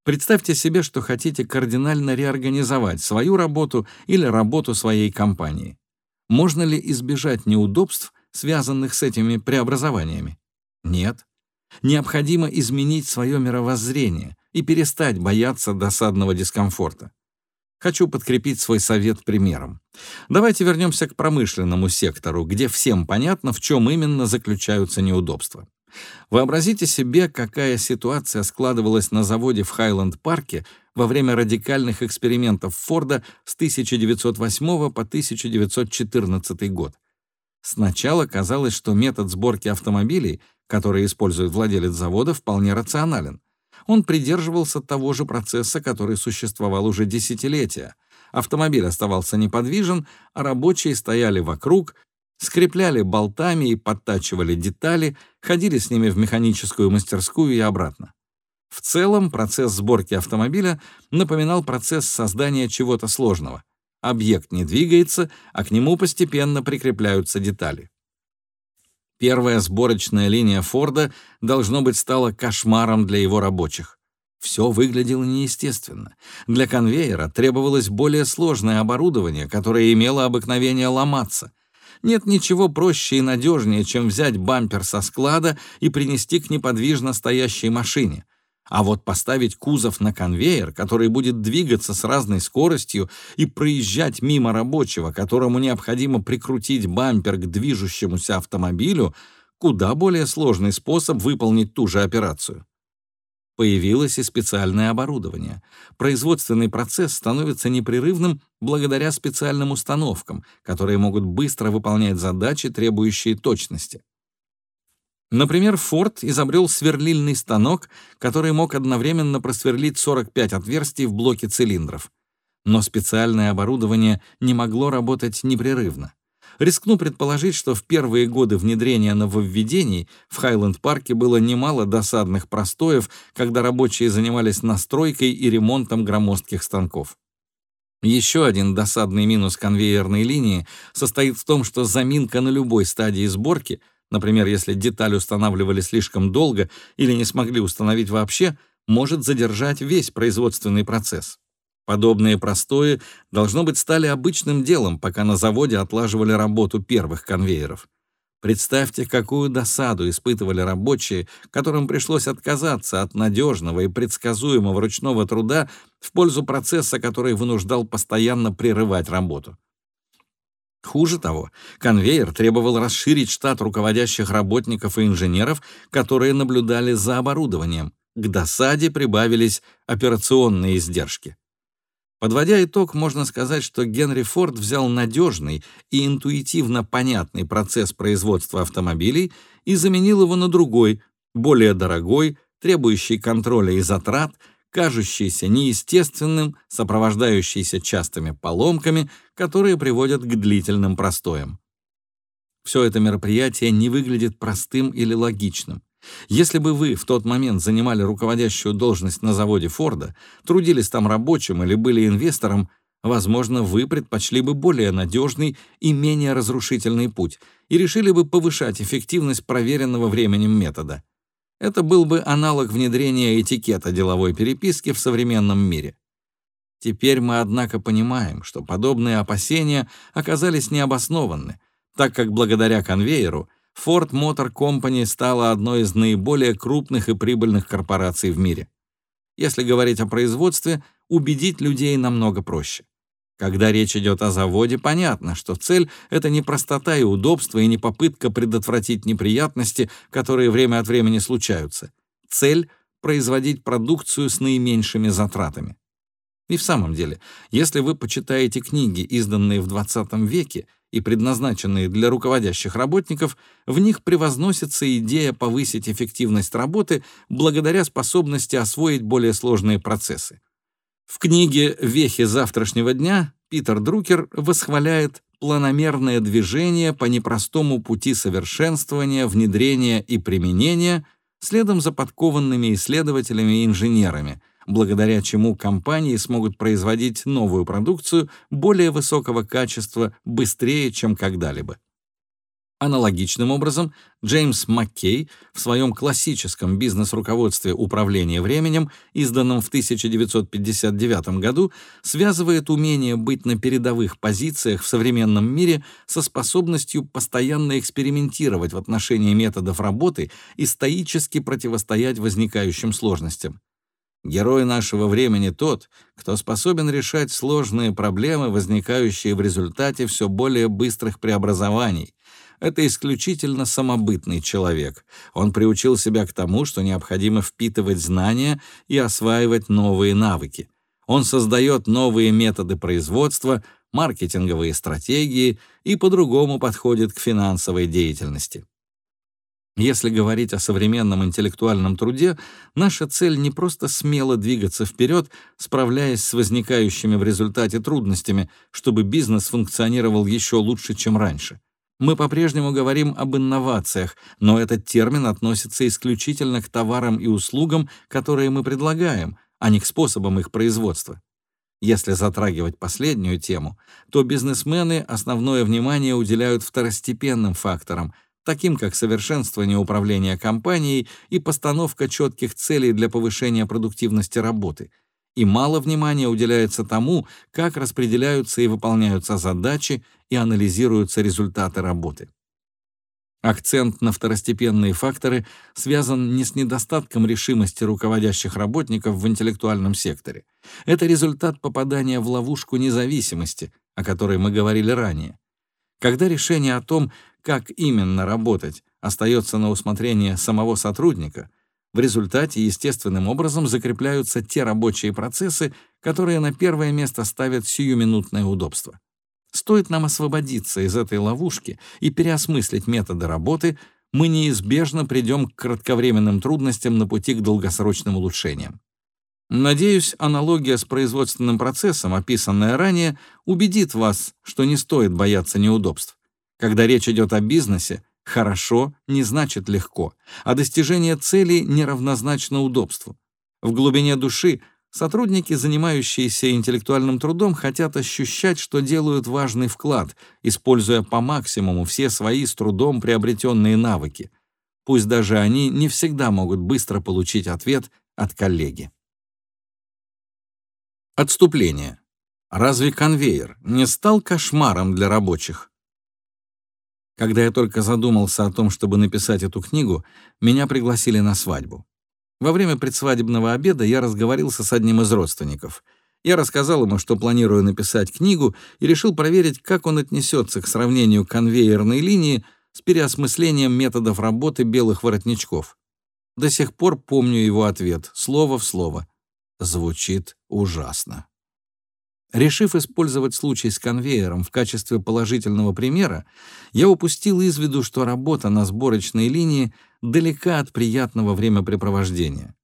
Представьте себе, что хотите кардинально реорганизовать свою работу или работу своей компании. Можно ли избежать неудобств, связанных с этими преобразованиями? Нет. Необходимо изменить свое мировоззрение и перестать бояться досадного дискомфорта. Хочу подкрепить свой совет примером. Давайте вернемся к промышленному сектору, где всем понятно, в чем именно заключаются неудобства. Вообразите себе, какая ситуация складывалась на заводе в Хайленд-парке во время радикальных экспериментов Форда с 1908 по 1914 год. Сначала казалось, что метод сборки автомобилей, который использует владелец завода, вполне рационален. Он придерживался того же процесса, который существовал уже десятилетия. Автомобиль оставался неподвижен, а рабочие стояли вокруг, скрепляли болтами и подтачивали детали, ходили с ними в механическую мастерскую и обратно. В целом процесс сборки автомобиля напоминал процесс создания чего-то сложного. Объект не двигается, а к нему постепенно прикрепляются детали. Первая сборочная линия Форда, должно быть, стала кошмаром для его рабочих. Все выглядело неестественно. Для конвейера требовалось более сложное оборудование, которое имело обыкновение ломаться. Нет ничего проще и надежнее, чем взять бампер со склада и принести к неподвижно стоящей машине. А вот поставить кузов на конвейер, который будет двигаться с разной скоростью и проезжать мимо рабочего, которому необходимо прикрутить бампер к движущемуся автомобилю, куда более сложный способ выполнить ту же операцию. Появилось и специальное оборудование. Производственный процесс становится непрерывным благодаря специальным установкам, которые могут быстро выполнять задачи, требующие точности. Например, Форд изобрел сверлильный станок, который мог одновременно просверлить 45 отверстий в блоке цилиндров. Но специальное оборудование не могло работать непрерывно. Рискну предположить, что в первые годы внедрения нововведений в Хайленд-парке было немало досадных простоев, когда рабочие занимались настройкой и ремонтом громоздких станков. Еще один досадный минус конвейерной линии состоит в том, что заминка на любой стадии сборки — например, если деталь устанавливали слишком долго или не смогли установить вообще, может задержать весь производственный процесс. Подобные простои, должно быть, стали обычным делом, пока на заводе отлаживали работу первых конвейеров. Представьте, какую досаду испытывали рабочие, которым пришлось отказаться от надежного и предсказуемого ручного труда в пользу процесса, который вынуждал постоянно прерывать работу. Хуже того, конвейер требовал расширить штат руководящих работников и инженеров, которые наблюдали за оборудованием. К досаде прибавились операционные издержки. Подводя итог, можно сказать, что Генри Форд взял надежный и интуитивно понятный процесс производства автомобилей и заменил его на другой, более дорогой, требующий контроля и затрат, кажущийся неестественным, сопровождающийся частыми поломками, которые приводят к длительным простоям. Все это мероприятие не выглядит простым или логичным. Если бы вы в тот момент занимали руководящую должность на заводе Форда, трудились там рабочим или были инвестором, возможно, вы предпочли бы более надежный и менее разрушительный путь и решили бы повышать эффективность проверенного временем метода. Это был бы аналог внедрения этикета деловой переписки в современном мире. Теперь мы, однако, понимаем, что подобные опасения оказались необоснованны, так как благодаря конвейеру Ford Motor Company стала одной из наиболее крупных и прибыльных корпораций в мире. Если говорить о производстве, убедить людей намного проще. Когда речь идет о заводе, понятно, что цель — это не простота и удобство, и не попытка предотвратить неприятности, которые время от времени случаются. Цель — производить продукцию с наименьшими затратами. И в самом деле, если вы почитаете книги, изданные в 20 веке и предназначенные для руководящих работников, в них превозносится идея повысить эффективность работы благодаря способности освоить более сложные процессы. В книге «Вехи завтрашнего дня» Питер Друкер восхваляет планомерное движение по непростому пути совершенствования, внедрения и применения следом за подкованными исследователями и инженерами, благодаря чему компании смогут производить новую продукцию более высокого качества быстрее, чем когда-либо. Аналогичным образом, Джеймс Маккей в своем классическом бизнес-руководстве управления временем, изданном в 1959 году, связывает умение быть на передовых позициях в современном мире со способностью постоянно экспериментировать в отношении методов работы и стоически противостоять возникающим сложностям. Герой нашего времени тот, кто способен решать сложные проблемы, возникающие в результате все более быстрых преобразований, это исключительно самобытный человек. Он приучил себя к тому, что необходимо впитывать знания и осваивать новые навыки. Он создает новые методы производства, маркетинговые стратегии и по-другому подходит к финансовой деятельности. Если говорить о современном интеллектуальном труде, наша цель не просто смело двигаться вперед, справляясь с возникающими в результате трудностями, чтобы бизнес функционировал еще лучше, чем раньше. Мы по-прежнему говорим об инновациях, но этот термин относится исключительно к товарам и услугам, которые мы предлагаем, а не к способам их производства. Если затрагивать последнюю тему, то бизнесмены основное внимание уделяют второстепенным факторам — таким как совершенствование управления компанией и постановка четких целей для повышения продуктивности работы, и мало внимания уделяется тому, как распределяются и выполняются задачи и анализируются результаты работы. Акцент на второстепенные факторы связан не с недостатком решимости руководящих работников в интеллектуальном секторе. Это результат попадания в ловушку независимости, о которой мы говорили ранее. Когда решение о том, как именно работать, остается на усмотрение самого сотрудника, в результате естественным образом закрепляются те рабочие процессы, которые на первое место ставят сиюминутное удобство. Стоит нам освободиться из этой ловушки и переосмыслить методы работы, мы неизбежно придем к кратковременным трудностям на пути к долгосрочным улучшениям. Надеюсь, аналогия с производственным процессом, описанная ранее, убедит вас, что не стоит бояться неудобств. Когда речь идет о бизнесе, хорошо не значит легко, а достижение цели неравнозначно удобству. В глубине души сотрудники, занимающиеся интеллектуальным трудом, хотят ощущать, что делают важный вклад, используя по максимуму все свои с трудом приобретенные навыки. Пусть даже они не всегда могут быстро получить ответ от коллеги. Отступление. Разве конвейер не стал кошмаром для рабочих? Когда я только задумался о том, чтобы написать эту книгу, меня пригласили на свадьбу. Во время предсвадебного обеда я разговорился с одним из родственников. Я рассказал ему, что планирую написать книгу, и решил проверить, как он отнесется к сравнению конвейерной линии с переосмыслением методов работы белых воротничков. До сих пор помню его ответ, слово в слово. Звучит ужасно. Решив использовать случай с конвейером в качестве положительного примера, я упустил из виду, что работа на сборочной линии далека от приятного времяпрепровождения.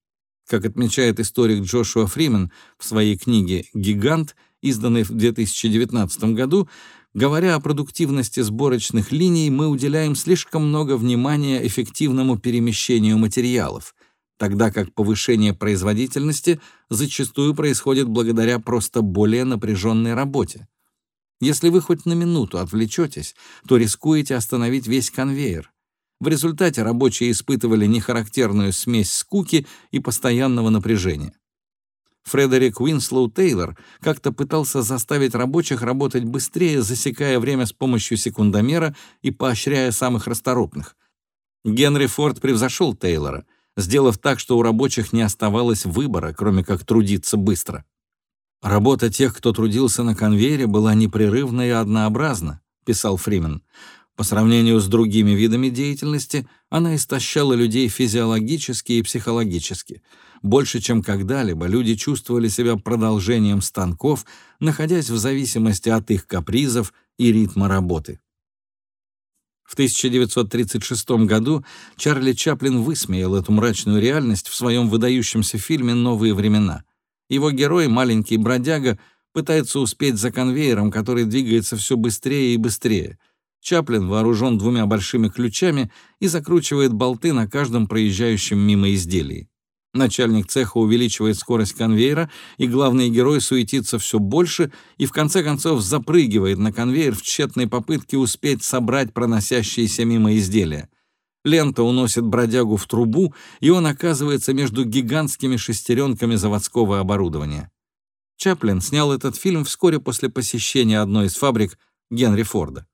Как отмечает историк Джошуа Фримен в своей книге «Гигант», изданной в 2019 году, говоря о продуктивности сборочных линий, мы уделяем слишком много внимания эффективному перемещению материалов, тогда как повышение производительности зачастую происходит благодаря просто более напряженной работе. Если вы хоть на минуту отвлечетесь, то рискуете остановить весь конвейер. В результате рабочие испытывали нехарактерную смесь скуки и постоянного напряжения. Фредерик Уинслоу Тейлор как-то пытался заставить рабочих работать быстрее, засекая время с помощью секундомера и поощряя самых расторопных. Генри Форд превзошел Тейлора — сделав так, что у рабочих не оставалось выбора, кроме как трудиться быстро. «Работа тех, кто трудился на конвейере, была непрерывна и однообразна», — писал Фримен. По сравнению с другими видами деятельности, она истощала людей физиологически и психологически. Больше, чем когда-либо, люди чувствовали себя продолжением станков, находясь в зависимости от их капризов и ритма работы. В 1936 году Чарли Чаплин высмеял эту мрачную реальность в своем выдающемся фильме «Новые времена». Его герой, маленький бродяга, пытается успеть за конвейером, который двигается все быстрее и быстрее. Чаплин вооружен двумя большими ключами и закручивает болты на каждом проезжающем мимо изделии. Начальник цеха увеличивает скорость конвейера, и главный герой суетится все больше и в конце концов запрыгивает на конвейер в тщетной попытке успеть собрать проносящиеся мимо изделия. Лента уносит бродягу в трубу, и он оказывается между гигантскими шестеренками заводского оборудования. Чаплин снял этот фильм вскоре после посещения одной из фабрик Генри Форда.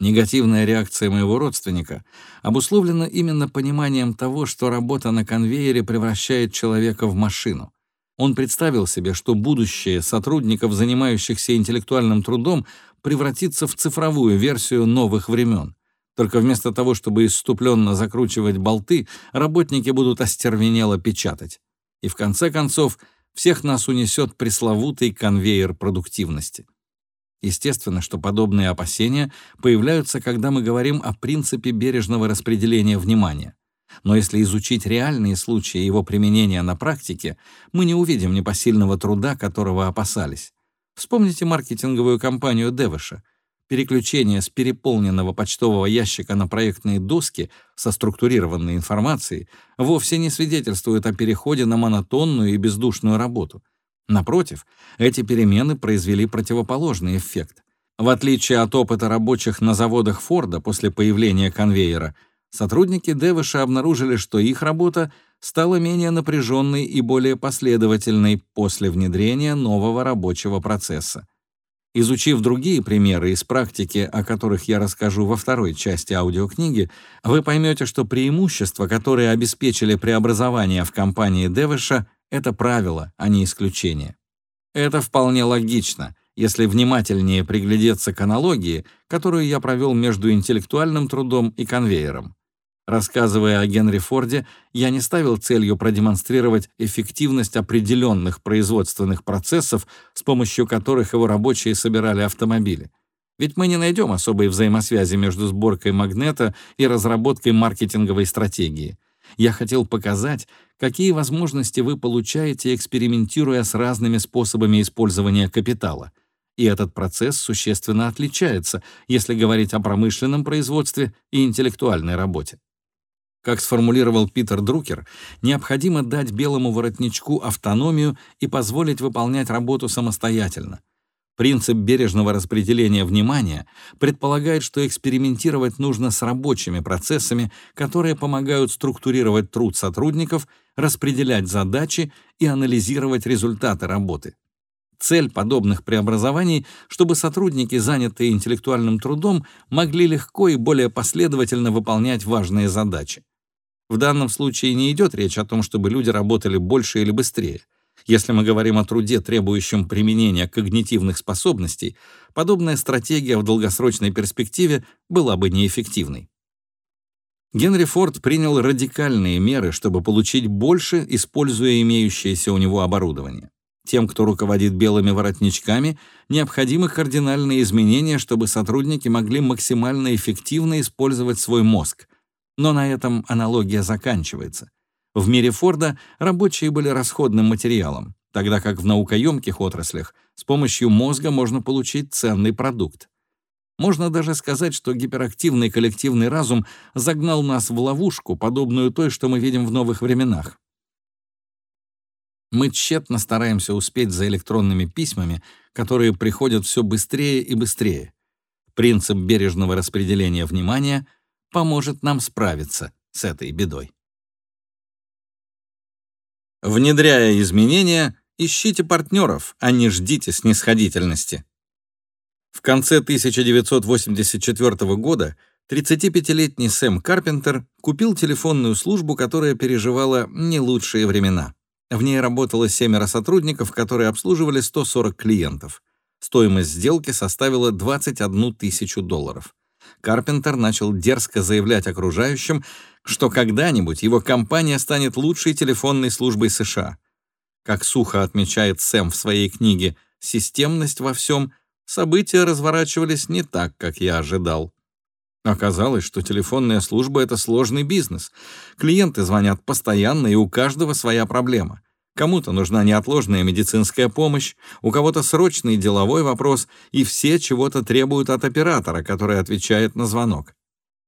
Негативная реакция моего родственника обусловлена именно пониманием того, что работа на конвейере превращает человека в машину. Он представил себе, что будущее сотрудников, занимающихся интеллектуальным трудом, превратится в цифровую версию новых времен. Только вместо того, чтобы исступленно закручивать болты, работники будут остервенело печатать. И в конце концов, всех нас унесет пресловутый конвейер продуктивности. Естественно, что подобные опасения появляются, когда мы говорим о принципе бережного распределения внимания. Но если изучить реальные случаи его применения на практике, мы не увидим непосильного труда, которого опасались. Вспомните маркетинговую кампанию Девиша. Переключение с переполненного почтового ящика на проектные доски со структурированной информацией вовсе не свидетельствует о переходе на монотонную и бездушную работу. Напротив, эти перемены произвели противоположный эффект. В отличие от опыта рабочих на заводах Форда после появления конвейера, сотрудники Девиша обнаружили, что их работа стала менее напряженной и более последовательной после внедрения нового рабочего процесса. Изучив другие примеры из практики, о которых я расскажу во второй части аудиокниги, вы поймете, что преимущества, которые обеспечили преобразование в компании Девиша, это правило, а не исключение. Это вполне логично, если внимательнее приглядеться к аналогии, которую я провел между интеллектуальным трудом и конвейером. Рассказывая о Генри Форде, я не ставил целью продемонстрировать эффективность определенных производственных процессов, с помощью которых его рабочие собирали автомобили. Ведь мы не найдем особой взаимосвязи между сборкой магнета и разработкой маркетинговой стратегии. Я хотел показать, какие возможности вы получаете, экспериментируя с разными способами использования капитала. И этот процесс существенно отличается, если говорить о промышленном производстве и интеллектуальной работе. Как сформулировал Питер Друкер, необходимо дать белому воротничку автономию и позволить выполнять работу самостоятельно. Принцип бережного распределения внимания предполагает, что экспериментировать нужно с рабочими процессами, которые помогают структурировать труд сотрудников, распределять задачи и анализировать результаты работы. Цель подобных преобразований, чтобы сотрудники, занятые интеллектуальным трудом, могли легко и более последовательно выполнять важные задачи. В данном случае не идет речь о том, чтобы люди работали больше или быстрее. Если мы говорим о труде, требующем применения когнитивных способностей, подобная стратегия в долгосрочной перспективе была бы неэффективной. Генри Форд принял радикальные меры, чтобы получить больше, используя имеющееся у него оборудование. Тем, кто руководит белыми воротничками, необходимы кардинальные изменения, чтобы сотрудники могли максимально эффективно использовать свой мозг, но на этом аналогия заканчивается. В мире Форда рабочие были расходным материалом, тогда как в наукоемких отраслях с помощью мозга можно получить ценный продукт. Можно даже сказать, что гиперактивный коллективный разум загнал нас в ловушку, подобную той, что мы видим в новых временах. Мы тщетно стараемся успеть за электронными письмами, которые приходят все быстрее и быстрее. Принцип бережного распределения внимания — поможет нам справиться с этой бедой. Внедряя изменения, ищите партнеров, а не ждите снисходительности. В конце 1984 года 35-летний Сэм Карпентер купил телефонную службу, которая переживала не лучшие времена. В ней работало семеро сотрудников, которые обслуживали 140 клиентов. Стоимость сделки составила 21 тысячу долларов. Карпентер начал дерзко заявлять окружающим, что когда-нибудь его компания станет лучшей телефонной службой США. Как сухо отмечает Сэм в своей книге «Системность во всем», события разворачивались не так, как я ожидал. Оказалось, что телефонная служба — это сложный бизнес. Клиенты звонят постоянно, и у каждого своя проблема — Кому-то нужна неотложная медицинская помощь, у кого-то срочный деловой вопрос, и все чего-то требуют от оператора, который отвечает на звонок.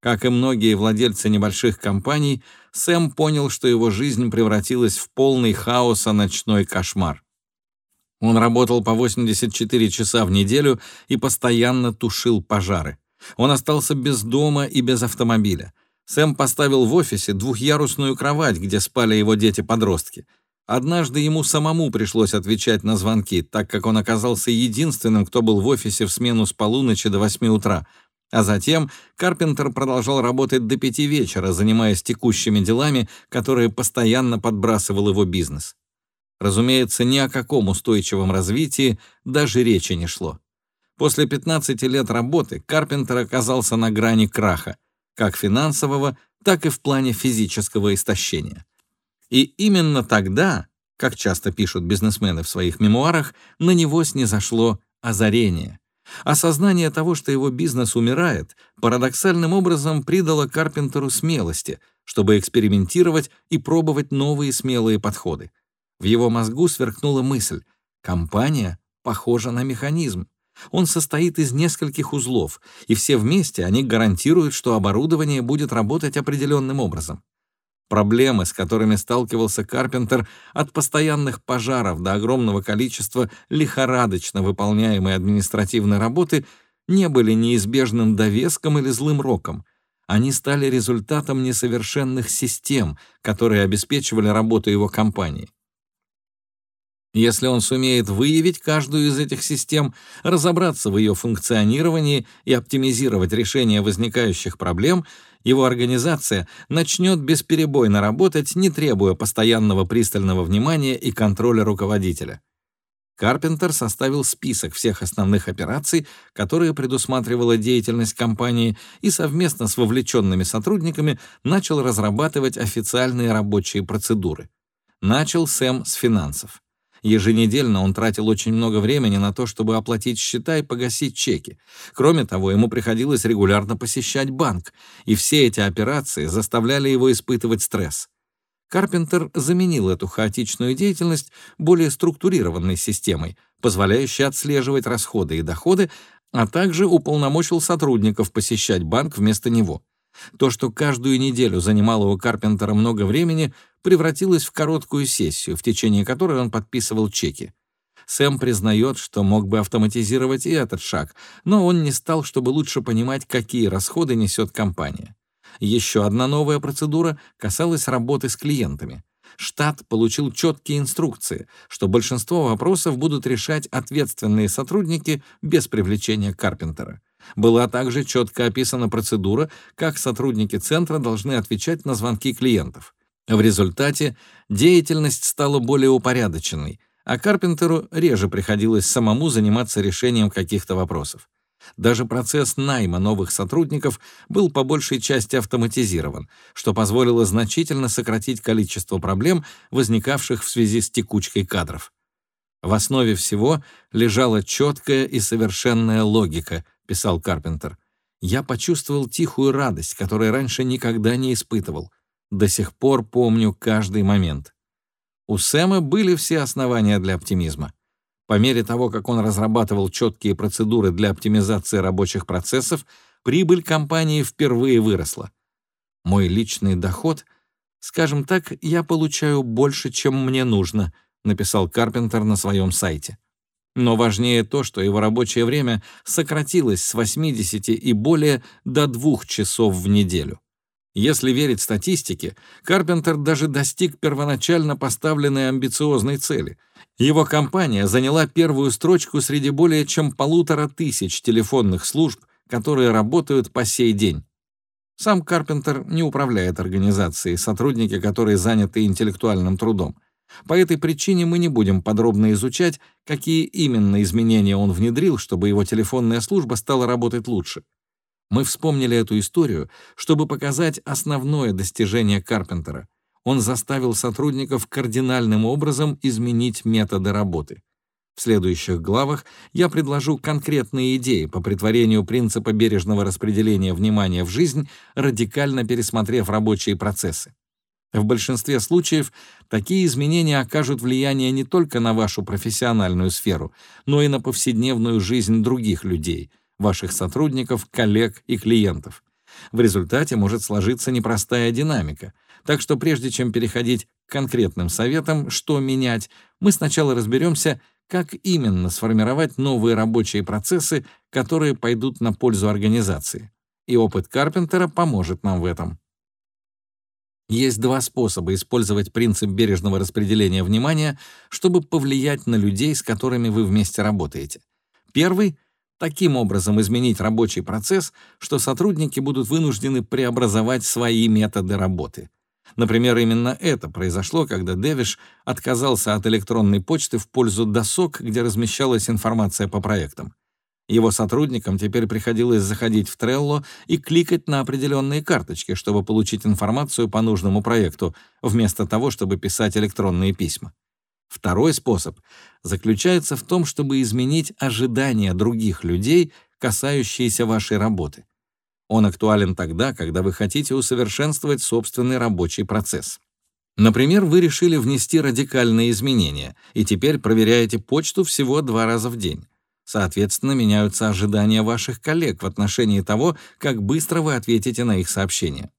Как и многие владельцы небольших компаний, Сэм понял, что его жизнь превратилась в полный хаос и ночной кошмар. Он работал по 84 часа в неделю и постоянно тушил пожары. Он остался без дома и без автомобиля. Сэм поставил в офисе двухъярусную кровать, где спали его дети-подростки — Однажды ему самому пришлось отвечать на звонки, так как он оказался единственным, кто был в офисе в смену с полуночи до 8 утра. А затем Карпентер продолжал работать до пяти вечера, занимаясь текущими делами, которые постоянно подбрасывал его бизнес. Разумеется, ни о каком устойчивом развитии даже речи не шло. После 15 лет работы Карпентер оказался на грани краха, как финансового, так и в плане физического истощения. И именно тогда, как часто пишут бизнесмены в своих мемуарах, на него снизошло озарение. Осознание того, что его бизнес умирает, парадоксальным образом придало Карпентеру смелости, чтобы экспериментировать и пробовать новые смелые подходы. В его мозгу сверкнула мысль «компания похожа на механизм. Он состоит из нескольких узлов, и все вместе они гарантируют, что оборудование будет работать определенным образом. Проблемы, с которыми сталкивался Карпентер, от постоянных пожаров до огромного количества лихорадочно выполняемой административной работы, не были неизбежным довеском или злым роком. Они стали результатом несовершенных систем, которые обеспечивали работу его компании. Если он сумеет выявить каждую из этих систем, разобраться в ее функционировании и оптимизировать решение возникающих проблем, его организация начнет бесперебойно работать, не требуя постоянного пристального внимания и контроля руководителя. Карпентер составил список всех основных операций, которые предусматривала деятельность компании, и совместно с вовлеченными сотрудниками начал разрабатывать официальные рабочие процедуры. Начал Сэм с финансов. Еженедельно он тратил очень много времени на то, чтобы оплатить счета и погасить чеки. Кроме того, ему приходилось регулярно посещать банк, и все эти операции заставляли его испытывать стресс. Карпентер заменил эту хаотичную деятельность более структурированной системой, позволяющей отслеживать расходы и доходы, а также уполномочил сотрудников посещать банк вместо него. То, что каждую неделю занимало у Карпентера много времени, превратилось в короткую сессию, в течение которой он подписывал чеки. Сэм признает, что мог бы автоматизировать и этот шаг, но он не стал, чтобы лучше понимать, какие расходы несет компания. Еще одна новая процедура касалась работы с клиентами. Штат получил четкие инструкции, что большинство вопросов будут решать ответственные сотрудники без привлечения Карпентера. Была также четко описана процедура, как сотрудники центра должны отвечать на звонки клиентов. В результате деятельность стала более упорядоченной, а Карпентеру реже приходилось самому заниматься решением каких-то вопросов. Даже процесс найма новых сотрудников был по большей части автоматизирован, что позволило значительно сократить количество проблем, возникавших в связи с текучкой кадров. В основе всего лежала четкая и совершенная логика, писал Карпентер. Я почувствовал тихую радость, которой раньше никогда не испытывал. До сих пор помню каждый момент. У Сэма были все основания для оптимизма. По мере того, как он разрабатывал четкие процедуры для оптимизации рабочих процессов, прибыль компании впервые выросла. Мой личный доход, скажем так, я получаю больше, чем мне нужно, написал Карпентер на своем сайте. Но важнее то, что его рабочее время сократилось с 80 и более до 2 часов в неделю. Если верить статистике, Карпентер даже достиг первоначально поставленной амбициозной цели. Его компания заняла первую строчку среди более чем полутора тысяч телефонных служб, которые работают по сей день. Сам Карпентер не управляет организацией, сотрудники которые заняты интеллектуальным трудом. По этой причине мы не будем подробно изучать, какие именно изменения он внедрил, чтобы его телефонная служба стала работать лучше. Мы вспомнили эту историю, чтобы показать основное достижение Карпентера. Он заставил сотрудников кардинальным образом изменить методы работы. В следующих главах я предложу конкретные идеи по притворению принципа бережного распределения внимания в жизнь, радикально пересмотрев рабочие процессы. В большинстве случаев такие изменения окажут влияние не только на вашу профессиональную сферу, но и на повседневную жизнь других людей, ваших сотрудников, коллег и клиентов. В результате может сложиться непростая динамика. Так что прежде чем переходить к конкретным советам, что менять, мы сначала разберемся, как именно сформировать новые рабочие процессы, которые пойдут на пользу организации. И опыт Карпентера поможет нам в этом. Есть два способа использовать принцип бережного распределения внимания, чтобы повлиять на людей, с которыми вы вместе работаете. Первый — таким образом изменить рабочий процесс, что сотрудники будут вынуждены преобразовать свои методы работы. Например, именно это произошло, когда Дэвиш отказался от электронной почты в пользу досок, где размещалась информация по проектам. Его сотрудникам теперь приходилось заходить в Trello и кликать на определенные карточки, чтобы получить информацию по нужному проекту, вместо того, чтобы писать электронные письма. Второй способ заключается в том, чтобы изменить ожидания других людей, касающиеся вашей работы. Он актуален тогда, когда вы хотите усовершенствовать собственный рабочий процесс. Например, вы решили внести радикальные изменения и теперь проверяете почту всего два раза в день. Соответственно, меняются ожидания ваших коллег в отношении того, как быстро вы ответите на их сообщения.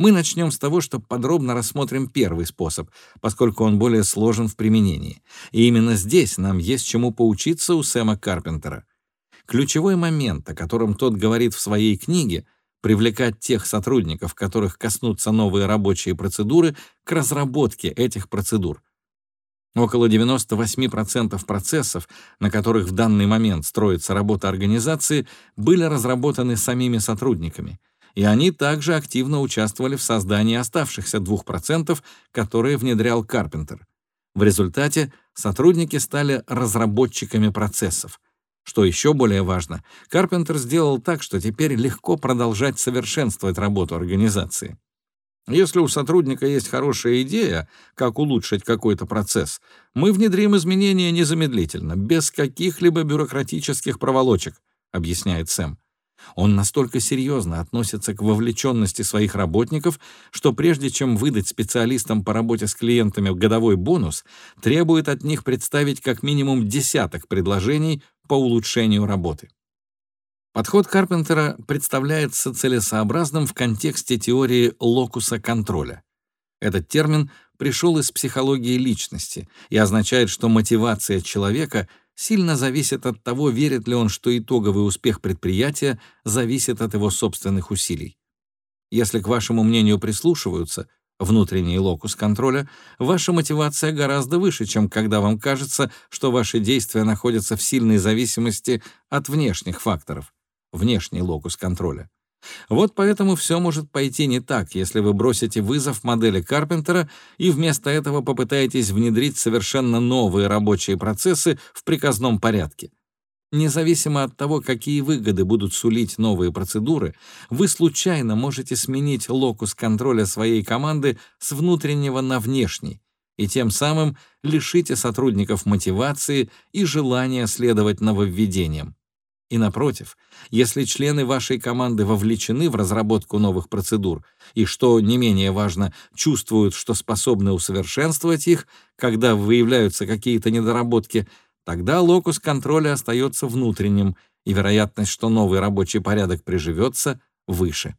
Мы начнем с того, что подробно рассмотрим первый способ, поскольку он более сложен в применении. И именно здесь нам есть чему поучиться у Сэма Карпентера. Ключевой момент, о котором тот говорит в своей книге, привлекать тех сотрудников, которых коснутся новые рабочие процедуры, к разработке этих процедур. Около 98% процессов, на которых в данный момент строится работа организации, были разработаны самими сотрудниками — и они также активно участвовали в создании оставшихся 2%, которые внедрял Карпентер. В результате сотрудники стали разработчиками процессов. Что еще более важно, Карпентер сделал так, что теперь легко продолжать совершенствовать работу организации. Если у сотрудника есть хорошая идея, как улучшить какой-то процесс, мы внедрим изменения незамедлительно, без каких-либо бюрократических проволочек, объясняет Сэм. Он настолько серьезно относится к вовлеченности своих работников, что прежде чем выдать специалистам по работе с клиентами годовой бонус, требует от них представить как минимум десяток предложений по улучшению работы. Подход Карпентера представляется целесообразным в контексте теории локуса контроля. Этот термин пришел из психологии личности и означает, что мотивация человека сильно зависит от того, верит ли он, что итоговый успех предприятия зависит от его собственных усилий. Если к вашему мнению прислушиваются, внутренний локус контроля, ваша мотивация гораздо выше, чем когда вам кажется, что ваши действия находятся в сильной зависимости от внешних факторов, внешний локус контроля. Вот поэтому все может пойти не так, если вы бросите вызов модели Карпентера и вместо этого попытаетесь внедрить совершенно новые рабочие процессы в приказном порядке. Независимо от того, какие выгоды будут сулить новые процедуры, вы случайно можете сменить локус контроля своей команды с внутреннего на внешний, и тем самым лишите сотрудников мотивации и желания следовать нововведениям. И напротив, если члены вашей команды вовлечены в разработку новых процедур и, что не менее важно, чувствуют, что способны усовершенствовать их, когда выявляются какие-то недоработки, тогда локус контроля остается внутренним, и вероятность, что новый рабочий порядок приживется, выше.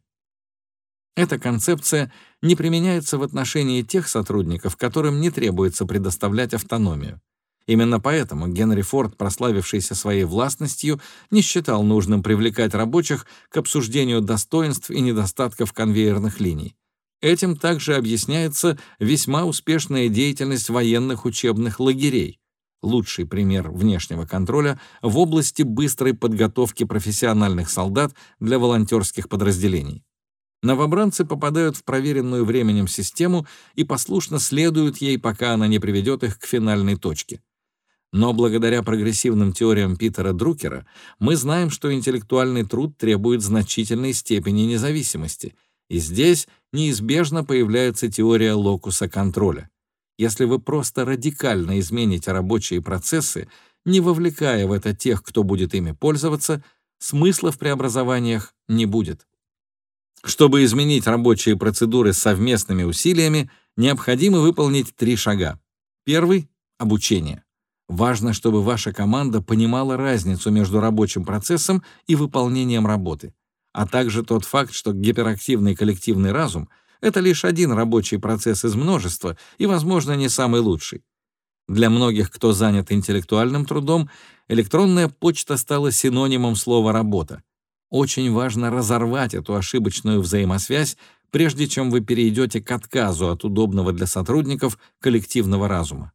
Эта концепция не применяется в отношении тех сотрудников, которым не требуется предоставлять автономию. Именно поэтому Генри Форд, прославившийся своей властностью, не считал нужным привлекать рабочих к обсуждению достоинств и недостатков конвейерных линий. Этим также объясняется весьма успешная деятельность военных учебных лагерей, лучший пример внешнего контроля в области быстрой подготовки профессиональных солдат для волонтерских подразделений. Новобранцы попадают в проверенную временем систему и послушно следуют ей, пока она не приведет их к финальной точке. Но благодаря прогрессивным теориям Питера Друкера мы знаем, что интеллектуальный труд требует значительной степени независимости, и здесь неизбежно появляется теория локуса контроля. Если вы просто радикально измените рабочие процессы, не вовлекая в это тех, кто будет ими пользоваться, смысла в преобразованиях не будет. Чтобы изменить рабочие процедуры совместными усилиями, необходимо выполнить три шага. Первый — обучение. Важно, чтобы ваша команда понимала разницу между рабочим процессом и выполнением работы, а также тот факт, что гиперактивный коллективный разум — это лишь один рабочий процесс из множества и, возможно, не самый лучший. Для многих, кто занят интеллектуальным трудом, электронная почта стала синонимом слова «работа». Очень важно разорвать эту ошибочную взаимосвязь, прежде чем вы перейдете к отказу от удобного для сотрудников коллективного разума.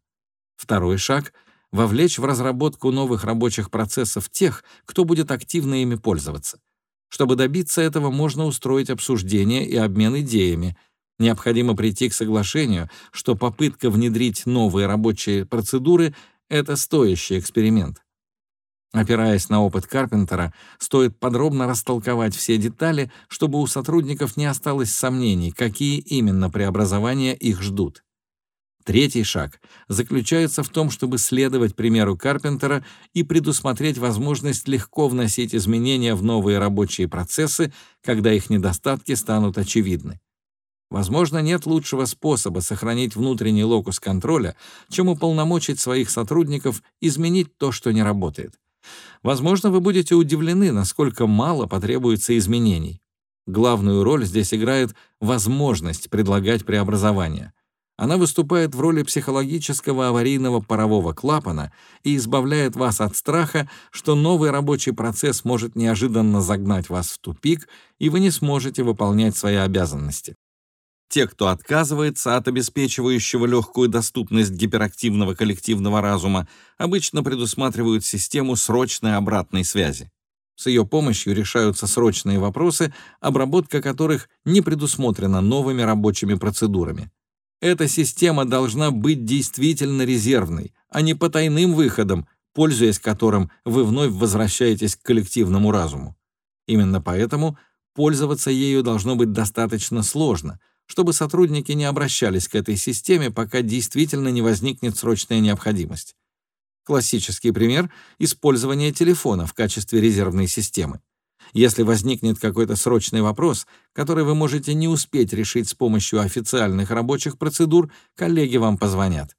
Второй шаг — вовлечь в разработку новых рабочих процессов тех, кто будет активно ими пользоваться. Чтобы добиться этого, можно устроить обсуждение и обмен идеями. Необходимо прийти к соглашению, что попытка внедрить новые рабочие процедуры — это стоящий эксперимент. Опираясь на опыт Карпентера, стоит подробно растолковать все детали, чтобы у сотрудников не осталось сомнений, какие именно преобразования их ждут. Третий шаг заключается в том, чтобы следовать примеру Карпентера и предусмотреть возможность легко вносить изменения в новые рабочие процессы, когда их недостатки станут очевидны. Возможно, нет лучшего способа сохранить внутренний локус контроля, чем уполномочить своих сотрудников изменить то, что не работает. Возможно, вы будете удивлены, насколько мало потребуется изменений. Главную роль здесь играет возможность предлагать преобразования. Она выступает в роли психологического аварийного парового клапана и избавляет вас от страха, что новый рабочий процесс может неожиданно загнать вас в тупик, и вы не сможете выполнять свои обязанности. Те, кто отказывается от обеспечивающего легкую доступность гиперактивного коллективного разума, обычно предусматривают систему срочной обратной связи. С ее помощью решаются срочные вопросы, обработка которых не предусмотрена новыми рабочими процедурами. Эта система должна быть действительно резервной, а не потайным выходом, пользуясь которым вы вновь возвращаетесь к коллективному разуму. Именно поэтому пользоваться ею должно быть достаточно сложно — чтобы сотрудники не обращались к этой системе, пока действительно не возникнет срочная необходимость. Классический пример — использование телефона в качестве резервной системы. Если возникнет какой-то срочный вопрос, который вы можете не успеть решить с помощью официальных рабочих процедур, коллеги вам позвонят.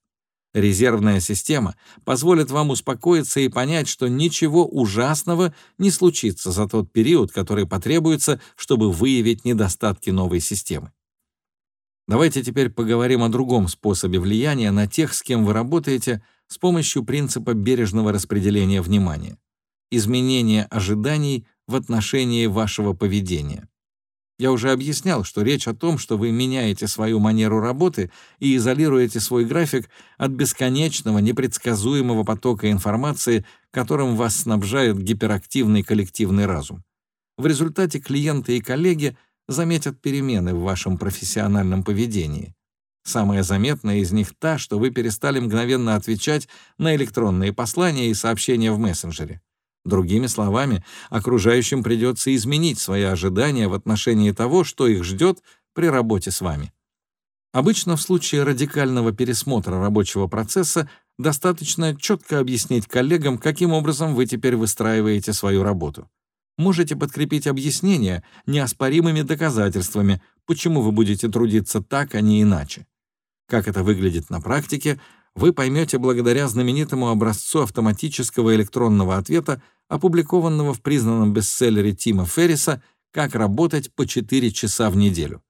Резервная система позволит вам успокоиться и понять, что ничего ужасного не случится за тот период, который потребуется, чтобы выявить недостатки новой системы. Давайте теперь поговорим о другом способе влияния на тех, с кем вы работаете, с помощью принципа бережного распределения внимания. Изменение ожиданий в отношении вашего поведения. Я уже объяснял, что речь о том, что вы меняете свою манеру работы и изолируете свой график от бесконечного, непредсказуемого потока информации, которым вас снабжает гиперактивный коллективный разум. В результате клиенты и коллеги — заметят перемены в вашем профессиональном поведении. Самая заметная из них та, что вы перестали мгновенно отвечать на электронные послания и сообщения в мессенджере. Другими словами, окружающим придется изменить свои ожидания в отношении того, что их ждет при работе с вами. Обычно в случае радикального пересмотра рабочего процесса достаточно четко объяснить коллегам, каким образом вы теперь выстраиваете свою работу можете подкрепить объяснение неоспоримыми доказательствами, почему вы будете трудиться так, а не иначе. Как это выглядит на практике, вы поймете благодаря знаменитому образцу автоматического электронного ответа, опубликованного в признанном бестселлере Тима Ферриса «Как работать по 4 часа в неделю».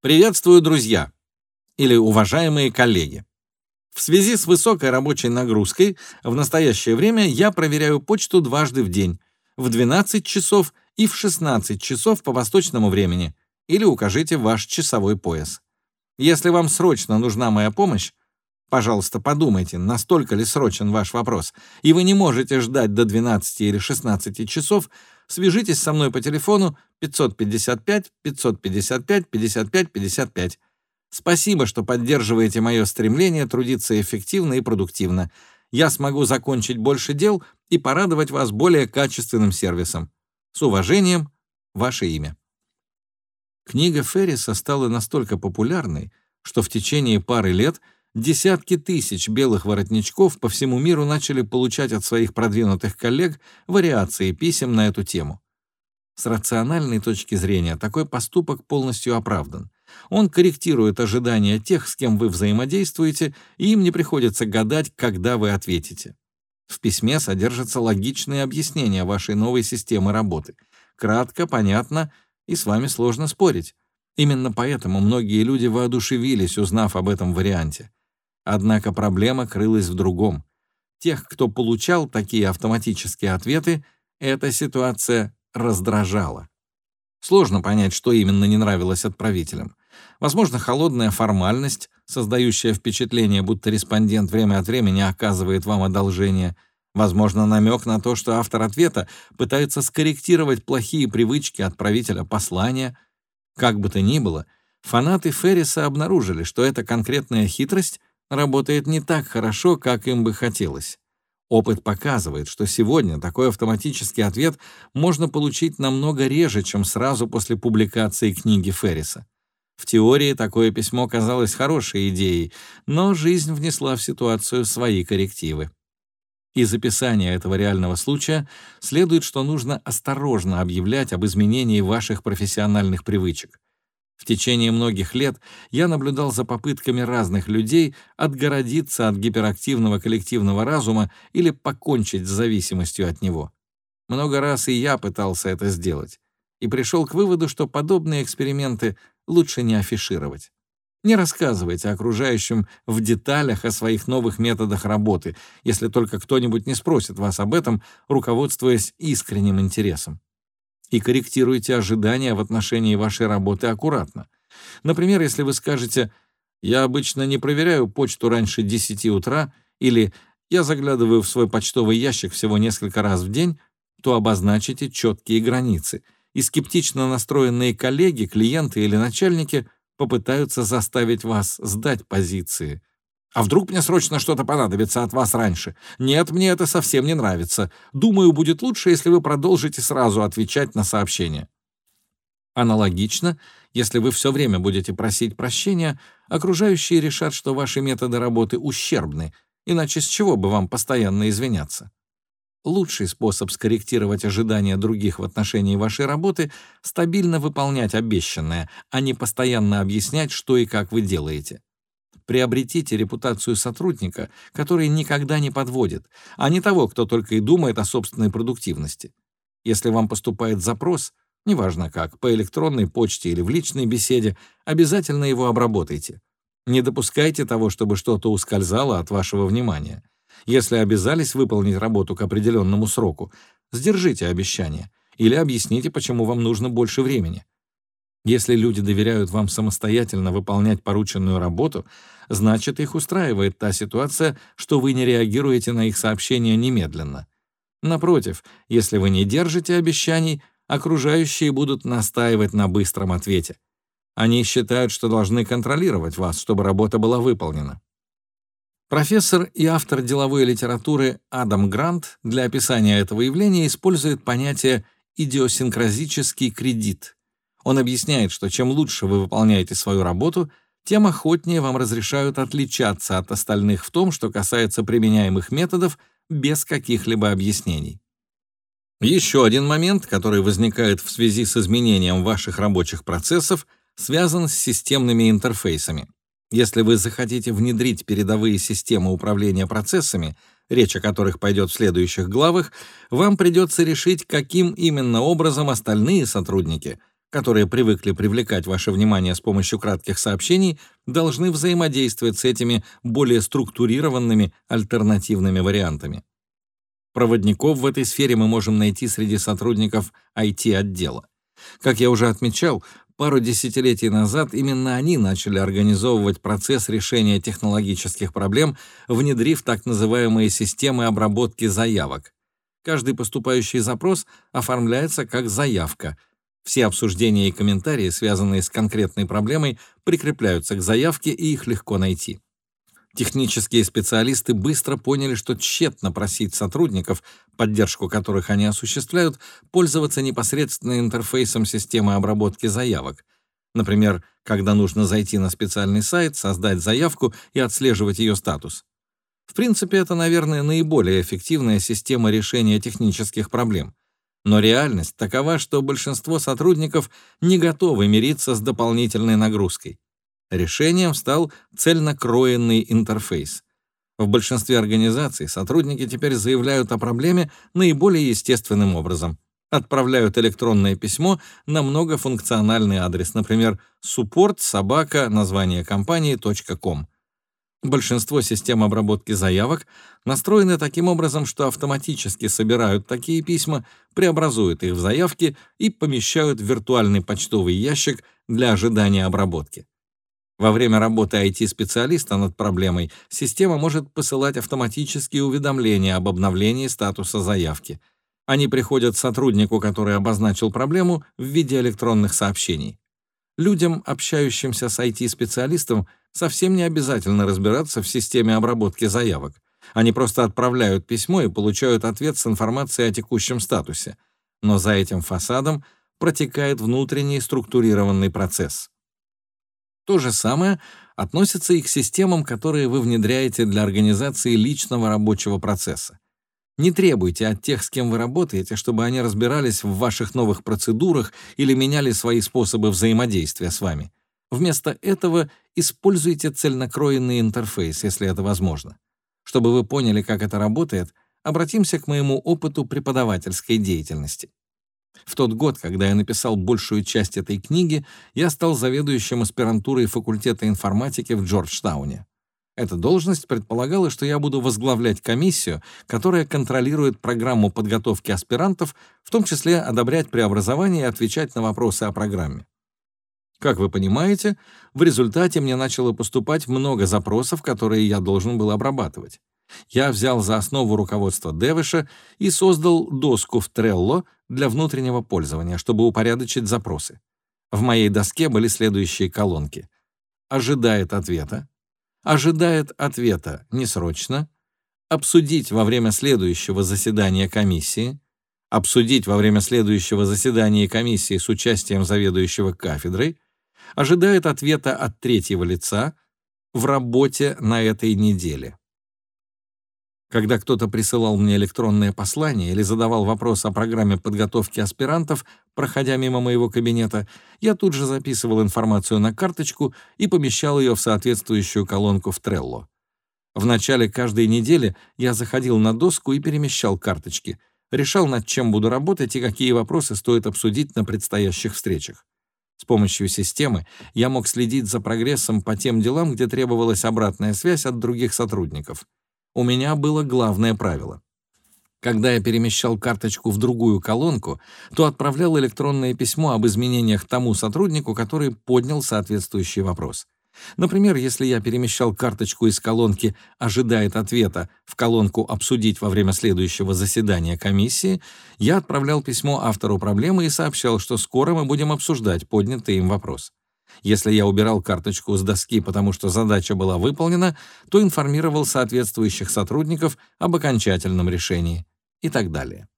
Приветствую, друзья! Или уважаемые коллеги! В связи с высокой рабочей нагрузкой в настоящее время я проверяю почту дважды в день — в 12 часов и в 16 часов по восточному времени, или укажите ваш часовой пояс. Если вам срочно нужна моя помощь, пожалуйста, подумайте, настолько ли срочен ваш вопрос, и вы не можете ждать до 12 или 16 часов, свяжитесь со мной по телефону 555 555 55 55. Спасибо, что поддерживаете мое стремление трудиться эффективно и продуктивно я смогу закончить больше дел и порадовать вас более качественным сервисом. С уважением, ваше имя. Книга Ферриса стала настолько популярной, что в течение пары лет десятки тысяч белых воротничков по всему миру начали получать от своих продвинутых коллег вариации писем на эту тему. С рациональной точки зрения такой поступок полностью оправдан. Он корректирует ожидания тех, с кем вы взаимодействуете, и им не приходится гадать, когда вы ответите. В письме содержатся логичные объяснения вашей новой системы работы. Кратко, понятно, и с вами сложно спорить. Именно поэтому многие люди воодушевились, узнав об этом варианте. Однако проблема крылась в другом. Тех, кто получал такие автоматические ответы, эта ситуация раздражала. Сложно понять, что именно не нравилось отправителям. Возможно, холодная формальность, создающая впечатление, будто респондент время от времени оказывает вам одолжение. Возможно, намек на то, что автор ответа пытается скорректировать плохие привычки отправителя послания. Как бы то ни было, фанаты Ферриса обнаружили, что эта конкретная хитрость работает не так хорошо, как им бы хотелось. Опыт показывает, что сегодня такой автоматический ответ можно получить намного реже, чем сразу после публикации книги Ферриса. В теории такое письмо казалось хорошей идеей, но жизнь внесла в ситуацию свои коррективы. Из описания этого реального случая следует, что нужно осторожно объявлять об изменении ваших профессиональных привычек. В течение многих лет я наблюдал за попытками разных людей отгородиться от гиперактивного коллективного разума или покончить с зависимостью от него. Много раз и я пытался это сделать, и пришел к выводу, что подобные эксперименты лучше не афишировать. Не рассказывайте окружающим в деталях о своих новых методах работы, если только кто-нибудь не спросит вас об этом, руководствуясь искренним интересом. И корректируйте ожидания в отношении вашей работы аккуратно. Например, если вы скажете «Я обычно не проверяю почту раньше 10 утра» или «Я заглядываю в свой почтовый ящик всего несколько раз в день», то обозначите четкие границы, и скептично настроенные коллеги, клиенты или начальники – попытаются заставить вас сдать позиции. А вдруг мне срочно что-то понадобится от вас раньше? Нет, мне это совсем не нравится. Думаю, будет лучше, если вы продолжите сразу отвечать на сообщения. Аналогично, если вы все время будете просить прощения, окружающие решат, что ваши методы работы ущербны, иначе с чего бы вам постоянно извиняться? Лучший способ скорректировать ожидания других в отношении вашей работы — стабильно выполнять обещанное, а не постоянно объяснять, что и как вы делаете. Приобретите репутацию сотрудника, который никогда не подводит, а не того, кто только и думает о собственной продуктивности. Если вам поступает запрос, неважно как, по электронной почте или в личной беседе, обязательно его обработайте. Не допускайте того, чтобы что-то ускользало от вашего внимания. Если обязались выполнить работу к определенному сроку, сдержите обещание или объясните, почему вам нужно больше времени. Если люди доверяют вам самостоятельно выполнять порученную работу, значит, их устраивает та ситуация, что вы не реагируете на их сообщения немедленно. Напротив, если вы не держите обещаний, окружающие будут настаивать на быстром ответе. Они считают, что должны контролировать вас, чтобы работа была выполнена. Профессор и автор деловой литературы Адам Грант для описания этого явления использует понятие идиосинкразический кредит. Он объясняет, что чем лучше вы выполняете свою работу, тем охотнее вам разрешают отличаться от остальных в том, что касается применяемых методов без каких-либо объяснений. Еще один момент, который возникает в связи с изменением ваших рабочих процессов, связан с системными интерфейсами. Если вы захотите внедрить передовые системы управления процессами, речь о которых пойдет в следующих главах, вам придется решить, каким именно образом остальные сотрудники, которые привыкли привлекать ваше внимание с помощью кратких сообщений, должны взаимодействовать с этими более структурированными альтернативными вариантами. Проводников в этой сфере мы можем найти среди сотрудников IT-отдела. Как я уже отмечал, Пару десятилетий назад именно они начали организовывать процесс решения технологических проблем, внедрив так называемые системы обработки заявок. Каждый поступающий запрос оформляется как заявка. Все обсуждения и комментарии, связанные с конкретной проблемой, прикрепляются к заявке, и их легко найти. Технические специалисты быстро поняли, что тщетно просить сотрудников, поддержку которых они осуществляют, пользоваться непосредственно интерфейсом системы обработки заявок. Например, когда нужно зайти на специальный сайт, создать заявку и отслеживать ее статус. В принципе, это, наверное, наиболее эффективная система решения технических проблем. Но реальность такова, что большинство сотрудников не готовы мириться с дополнительной нагрузкой. Решением стал цельнокроенный интерфейс. В большинстве организаций сотрудники теперь заявляют о проблеме наиболее естественным образом. Отправляют электронное письмо на многофункциональный адрес, например, support собака название компании .com. Большинство систем обработки заявок настроены таким образом, что автоматически собирают такие письма, преобразуют их в заявки и помещают в виртуальный почтовый ящик для ожидания обработки. Во время работы IT-специалиста над проблемой система может посылать автоматические уведомления об обновлении статуса заявки. Они приходят сотруднику, который обозначил проблему, в виде электронных сообщений. Людям, общающимся с IT-специалистом, совсем не обязательно разбираться в системе обработки заявок. Они просто отправляют письмо и получают ответ с информацией о текущем статусе. Но за этим фасадом протекает внутренний структурированный процесс. То же самое относится и к системам, которые вы внедряете для организации личного рабочего процесса. Не требуйте от тех, с кем вы работаете, чтобы они разбирались в ваших новых процедурах или меняли свои способы взаимодействия с вами. Вместо этого используйте цельнокроенный интерфейс, если это возможно. Чтобы вы поняли, как это работает, обратимся к моему опыту преподавательской деятельности. В тот год, когда я написал большую часть этой книги, я стал заведующим аспирантурой факультета информатики в Джорджтауне. Эта должность предполагала, что я буду возглавлять комиссию, которая контролирует программу подготовки аспирантов, в том числе одобрять преобразования и отвечать на вопросы о программе. Как вы понимаете, в результате мне начало поступать много запросов, которые я должен был обрабатывать. Я взял за основу руководство Девиша и создал доску в Trello для внутреннего пользования, чтобы упорядочить запросы. В моей доске были следующие колонки. Ожидает ответа, ожидает ответа несрочно, обсудить во время следующего заседания комиссии, обсудить во время следующего заседания комиссии с участием заведующего кафедрой, ожидает ответа от третьего лица в работе на этой неделе. Когда кто-то присылал мне электронное послание или задавал вопрос о программе подготовки аспирантов, проходя мимо моего кабинета, я тут же записывал информацию на карточку и помещал ее в соответствующую колонку в Trello. В начале каждой недели я заходил на доску и перемещал карточки, решал, над чем буду работать и какие вопросы стоит обсудить на предстоящих встречах. С помощью системы я мог следить за прогрессом по тем делам, где требовалась обратная связь от других сотрудников — у меня было главное правило. Когда я перемещал карточку в другую колонку, то отправлял электронное письмо об изменениях тому сотруднику, который поднял соответствующий вопрос. Например, если я перемещал карточку из колонки «Ожидает ответа» в колонку «Обсудить во время следующего заседания комиссии», я отправлял письмо автору проблемы и сообщал, что скоро мы будем обсуждать поднятый им вопрос. Если я убирал карточку с доски, потому что задача была выполнена, то информировал соответствующих сотрудников об окончательном решении и так далее.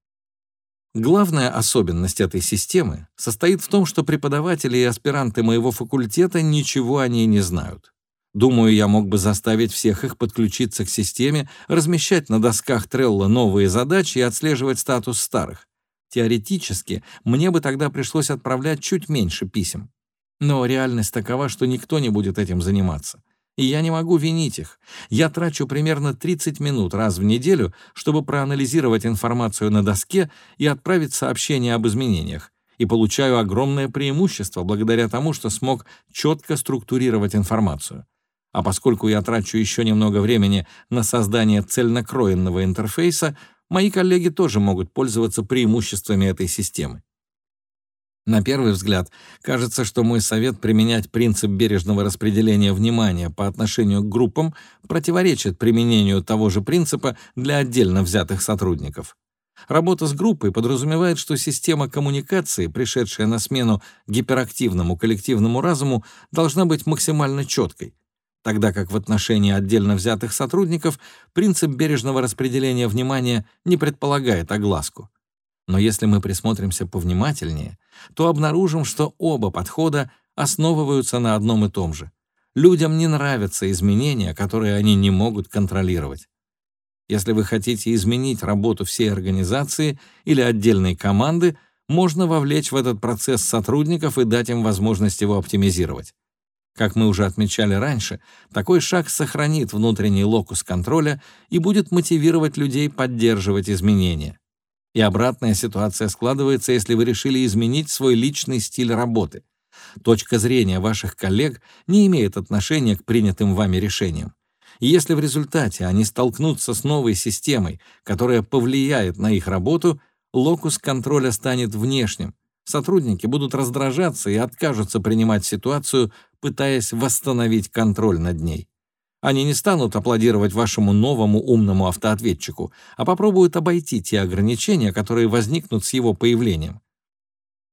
Главная особенность этой системы состоит в том, что преподаватели и аспиранты моего факультета ничего о ней не знают. Думаю, я мог бы заставить всех их подключиться к системе, размещать на досках Trello новые задачи и отслеживать статус старых. Теоретически, мне бы тогда пришлось отправлять чуть меньше писем. Но реальность такова, что никто не будет этим заниматься. И я не могу винить их. Я трачу примерно 30 минут раз в неделю, чтобы проанализировать информацию на доске и отправить сообщение об изменениях. И получаю огромное преимущество благодаря тому, что смог четко структурировать информацию. А поскольку я трачу еще немного времени на создание цельнокроенного интерфейса, мои коллеги тоже могут пользоваться преимуществами этой системы. На первый взгляд, кажется, что мой совет применять принцип бережного распределения внимания по отношению к группам противоречит применению того же принципа для отдельно взятых сотрудников. Работа с группой подразумевает, что система коммуникации, пришедшая на смену гиперактивному коллективному разуму, должна быть максимально четкой, тогда как в отношении отдельно взятых сотрудников принцип бережного распределения внимания не предполагает огласку. Но если мы присмотримся повнимательнее, то обнаружим, что оба подхода основываются на одном и том же. Людям не нравятся изменения, которые они не могут контролировать. Если вы хотите изменить работу всей организации или отдельной команды, можно вовлечь в этот процесс сотрудников и дать им возможность его оптимизировать. Как мы уже отмечали раньше, такой шаг сохранит внутренний локус контроля и будет мотивировать людей поддерживать изменения. И обратная ситуация складывается, если вы решили изменить свой личный стиль работы. Точка зрения ваших коллег не имеет отношения к принятым вами решениям. И если в результате они столкнутся с новой системой, которая повлияет на их работу, локус контроля станет внешним. Сотрудники будут раздражаться и откажутся принимать ситуацию, пытаясь восстановить контроль над ней. Они не станут аплодировать вашему новому умному автоответчику, а попробуют обойти те ограничения, которые возникнут с его появлением.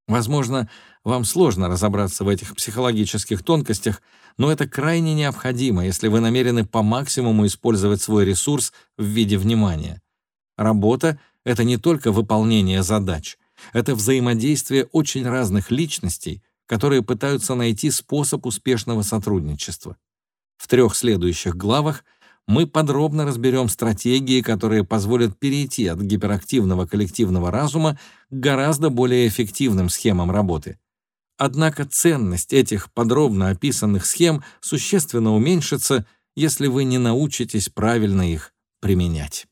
Возможно, вам сложно разобраться в этих психологических тонкостях, но это крайне необходимо, если вы намерены по максимуму использовать свой ресурс в виде внимания. Работа — это не только выполнение задач, это взаимодействие очень разных личностей, которые пытаются найти способ успешного сотрудничества. В трех следующих главах мы подробно разберем стратегии, которые позволят перейти от гиперактивного коллективного разума к гораздо более эффективным схемам работы. Однако ценность этих подробно описанных схем существенно уменьшится, если вы не научитесь правильно их применять.